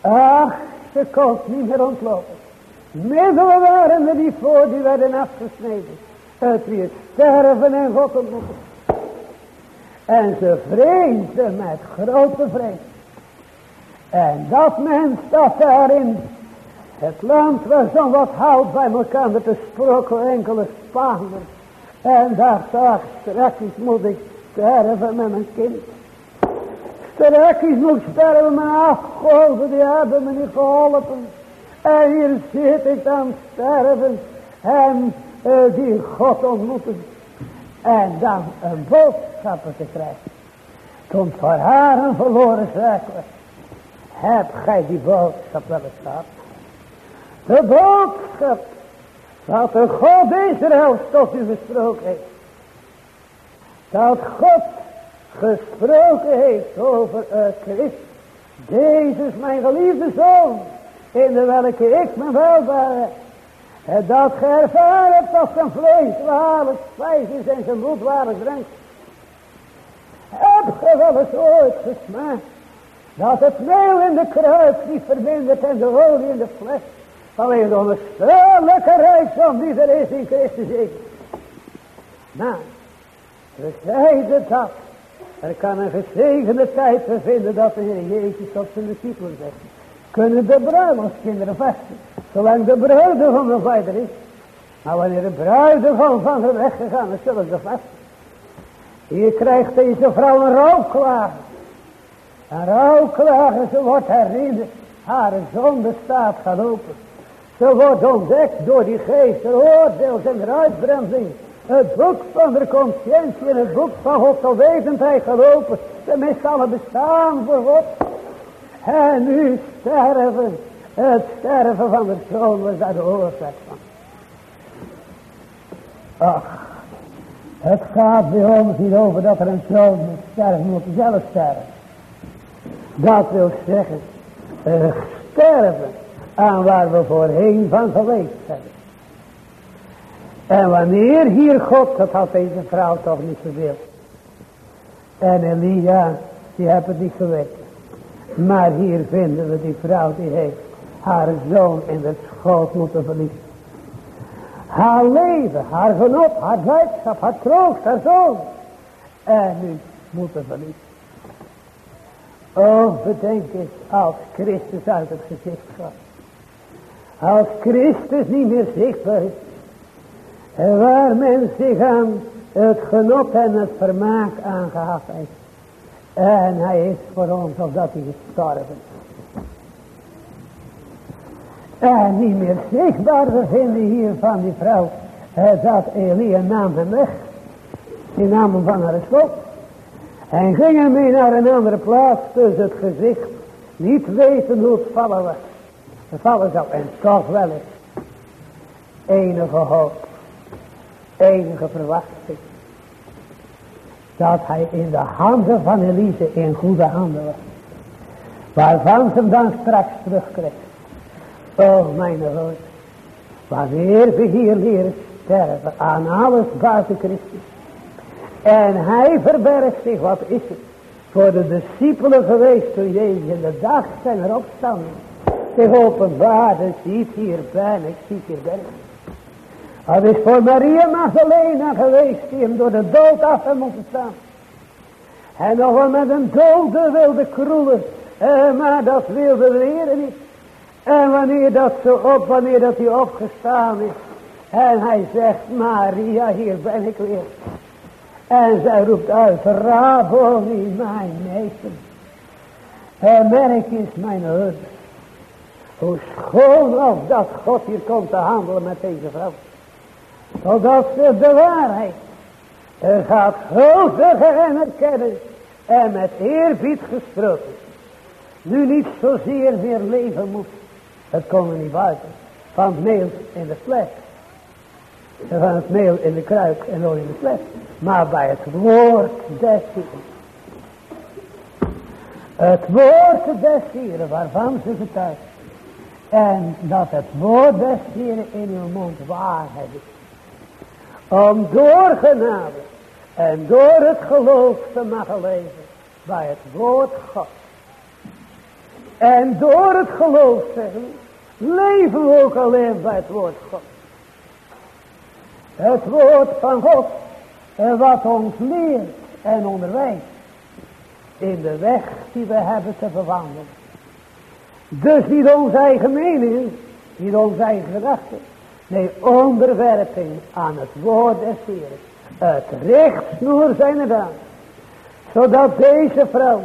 Ach, ze komt niet meer ontlopen. Middelen waren er die voor, die werden afgesneden. Het weer sterven en God ontmoeten. En ze vreesden met grote vrees. En dat mens dat daarin het land was dan wat hout bij elkaar met de sproken enkele Spaanders. En daar zag straks moet ik sterven met mijn kind. Straks moet ik sterven met afgoden, die hebben me niet geholpen. En hier zit ik dan sterven en uh, die God ontmoeten. En dan een boodschap te krijgen. Komt voor haar een verloren zaak. Heb gij die boodschap wel eens gehad? De boodschap dat de God Israël tot u gesproken heeft. Dat God gesproken heeft over uh, Christus. Deze is mijn geliefde zoon in de welke ik me welbare. En dat ge ervaren dat zijn vlees waarlijk spijs is en zijn bloed waarlijk drank. Heb ge wel eens ooit gesmaakt dat het meel in de kruis niet vermindert en de olie in de fles. Alleen door de rijksom rijkdom die er is in Christus ik. Nou, we zeiden dat. Er kan een gezegende tijd vinden dat de Heer Jezus tot zijn discipelen zegt kunnen de bruiloftskinderen vasten. Zolang de bruidegom nog verder is. Maar wanneer de bruidegom van de weg gegaan is, zullen ze vasten. Hier krijgt deze vrouw een rouwklager. Een rouwklager, ze wordt herinnerd. Haar zonde staat gaat open. Ze wordt ontdekt door die geest, de oordeels en de. Het boek van de conscientie en het boek van Gods alwetendheid gelopen. Ze mist alle bestaan voor God. En nu sterven. Het sterven van de zoon was daar de oorzaak van. Ach, het gaat bij ons niet over dat er een zoon moet sterven, moet zelf sterven. Dat wil zeggen, uh, sterven aan waar we voorheen van geweest hebben. En wanneer hier God, dat had deze vrouw toch niet gewild. En Elia, die heeft het niet geweten. Maar hier vinden we die vrouw die heeft haar zoon in de schoot moeten verliezen. Haar leven, haar genot, haar blijdschap, haar troost, haar zoon. En nu moeten verliezen. Oh, bedenk eens als Christus uit het gezicht gaat. Als Christus niet meer zichtbaar is. En waar men zich aan het genot en het vermaak aangehad heeft. En hij is voor ons dat hij gestorven En niet meer zichtbaar, we vinden hier van die vrouw. Dat Elia nam hem weg. Die nam hem van haar schop. En ging hem mee naar een andere plaats. Dus het gezicht niet weten hoe het vallen was. Het vallen zou. En toch wel eens. Enige hoop. Enige verwachting dat hij in de handen van Elise in goede handen was. Waarvan ze hem dan straks terugkreeg. Oh mijn God. Wanneer we hier leren sterven aan alles buiten Christus. En hij verbergt zich, wat is het? Voor de discipelen geweest toen Jezus in de dag zijn opstanding. Zich openbaarde, ziet hier ben ik, ziet hier ben ik. Het is voor Maria Magdalena geweest die hem door de dood af heeft moeten staan. En nog wel met een dode wilde kroelen. Eh, maar dat wilde de Heer niet. En wanneer dat zo op, wanneer dat hij opgestaan is. En hij zegt, Maria, hier ben ik weer. En zij roept uit, Raboni, mijn meester. En merk is mijn hulp. Hoe schoon of dat God hier komt te handelen met deze vrouw. Zodat ze de waarheid er gaat huldigen en erkennen en met eerbied gesproken. Nu niet zozeer meer leven moet. Het komt er niet buiten. Van het meel in de fles. Van het meel in de kruik en olie in de fles. Maar bij het woord des. Het woord des Heren waarvan ze getuigen. En dat het woord des Heren in uw mond waarheid is om door genade en door het geloof te mogen leven bij het woord God. En door het geloof zeggen, leven we ook alleen bij het woord God. Het woord van God, wat ons leert en onderwijst in de weg die we hebben te bewandelen. Dus niet onze eigen mening, niet onze eigen gedachten, Nee, onderwerping aan het woord des Heeren. Het richtsnoer zijn er dan. Zodat deze vrouw,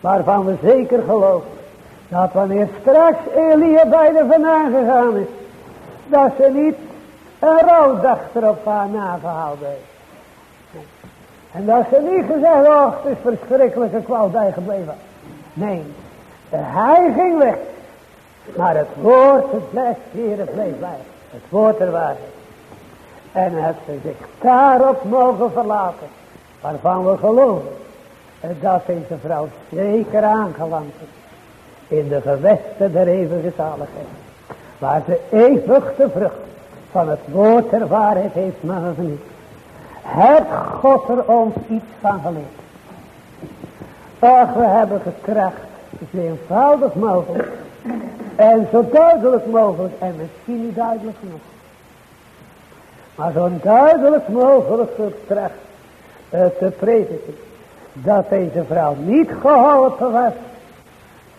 waarvan we zeker geloven, dat wanneer straks Elia bij de vandaan gegaan is, dat ze niet een rouwdag erop haar nagehaald heeft. En dat ze niet gezegd, oh, het is verschrikkelijke kwal bijgebleven. Nee, hij ging weg. Maar het woord, het Heer, bleef bij. Het woord der waarheid. En het ze zich daarop mogen verlaten. Waarvan we geloven. Dat deze vrouw zeker aangeland is. In de gewesten der eeuwige zaligheid. Waar ze eeuwig de vrucht van het woord der waarheid heeft mogen genieten. Heeft God er ons iets van geleerd. Ach, we hebben gekracht. Zo eenvoudig mogelijk en zo duidelijk mogelijk, en misschien niet duidelijk genoeg. Maar zo duidelijk mogelijk vertracht uh, te prediken. Dat deze vrouw niet geholpen was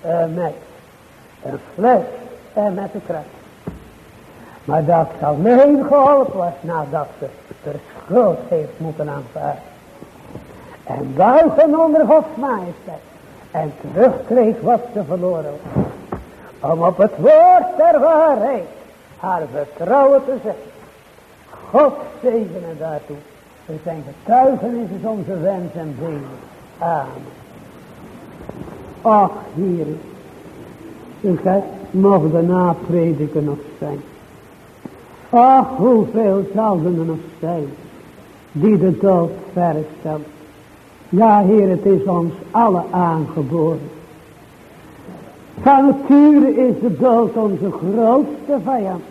uh, met een fles en met de kracht. Maar dat ze alleen geholpen was nadat ze de schuld heeft moeten aanvaarden. En buiten onder Gods. En terugkreeg wat ze verloren was om op het woord der waarheid haar vertrouwen te zetten. God zegene daartoe. We zijn getuigenissen is onze wens en beden. Amen. Ach, hier. Ik nog de naprediken nog zijn. Ach, hoeveel zouden er nog zijn. Die de dood verstelt. Ja, Heer, het is ons alle aangeboren. Van nature is de dood onze grootste vijand.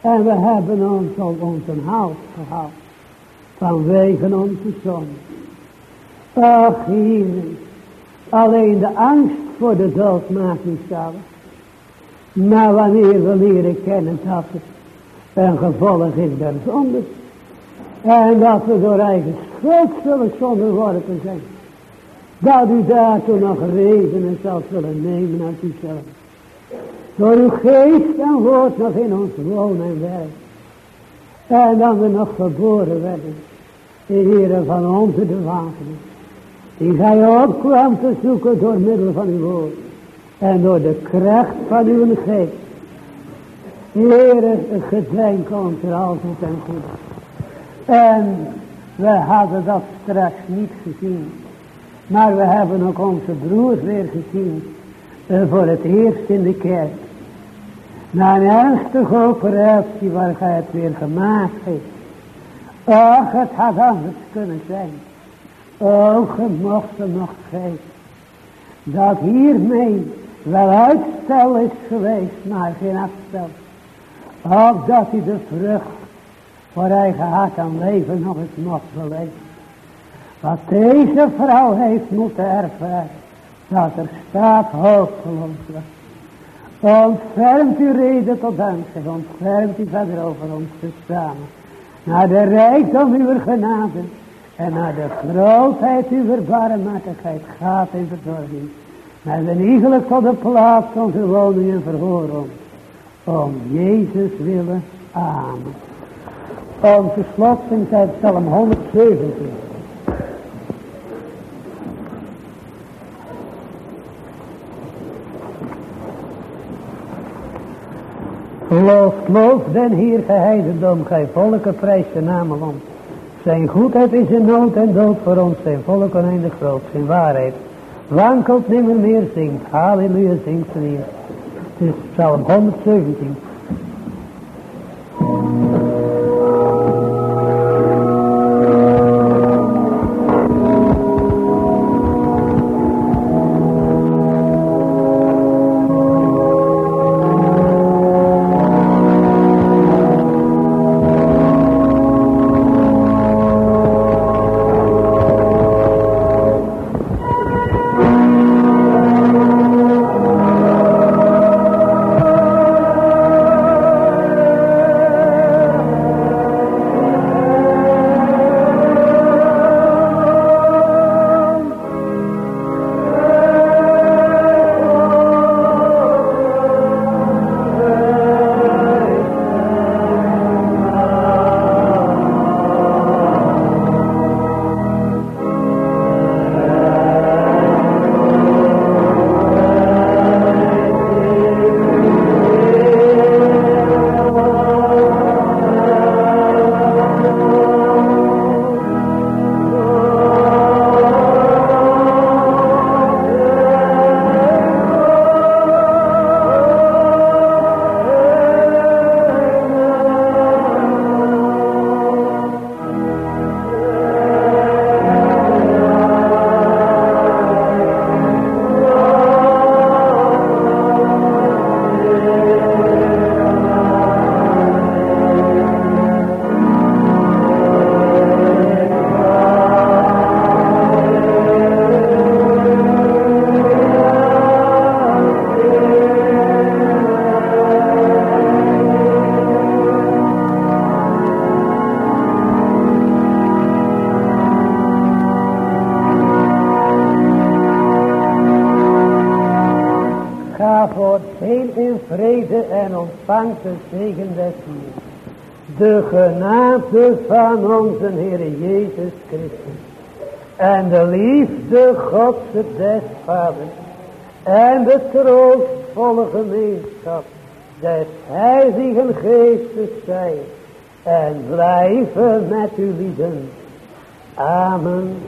En we hebben ons al onze hals gehaald. Vanwege onze zon. Ach, Heer, alleen de angst voor de dood maakt niet zelf. Maar wanneer we leren kennen dat het een gevolg is der zonde. En dat we door eigen schuld zullen zonder worden zijn. Dat u daartoe nog redenen zal zullen nemen uit uzelf. Door uw geest en woord nog in ons wonen en werk. En dan we nog geboren werden. De Heere van onze de wagen. Die gij ook kwam te zoeken door middel van uw woord. En door de kracht van uw geest. Heere, het gedenk komt er altijd en goed. En we hadden dat straks niet gezien. Maar we hebben ook onze broers weer gezien. Uh, voor het eerst in de kerk. Na een ernstige operatie waar gij het weer gemaakt heeft. Och, het had anders kunnen zijn. Och, het mocht er nog geven. Dat hiermee wel uitstel is geweest, maar geen afstel. Ook dat hij de vrucht voor eigen hart aan leven nog eens mocht beleven. Wat deze vrouw heeft moeten ervaren. Dat er staat hopeloos. Ontfermt u reden tot dankzij. Ontfermt u verder over ons te samen. Naar de rijkdom uw genade. En naar de grootheid uw barmhartigheid gaat in verzorging. Met een iegelijk tot de plaats onze woningen verhoren. Om Jezus willen. Amen. Onze slotzing zijn Psalm 117. Loof, loof den hier geheidendom, gij volken prijs de naam om. Zijn goedheid is in nood en dood voor ons, zijn volk oneindig groot, zijn waarheid. Wankelt nimmer meer, zingt, halleluja, zingt ze hier. Het is Psalm 117. De zegen des. De genade van onze Heer Jezus Christus. En de liefde Gods des Vaders. En de troostvolle gemeenschap des heiligen geestes zij en blijven met u lieden. Amen.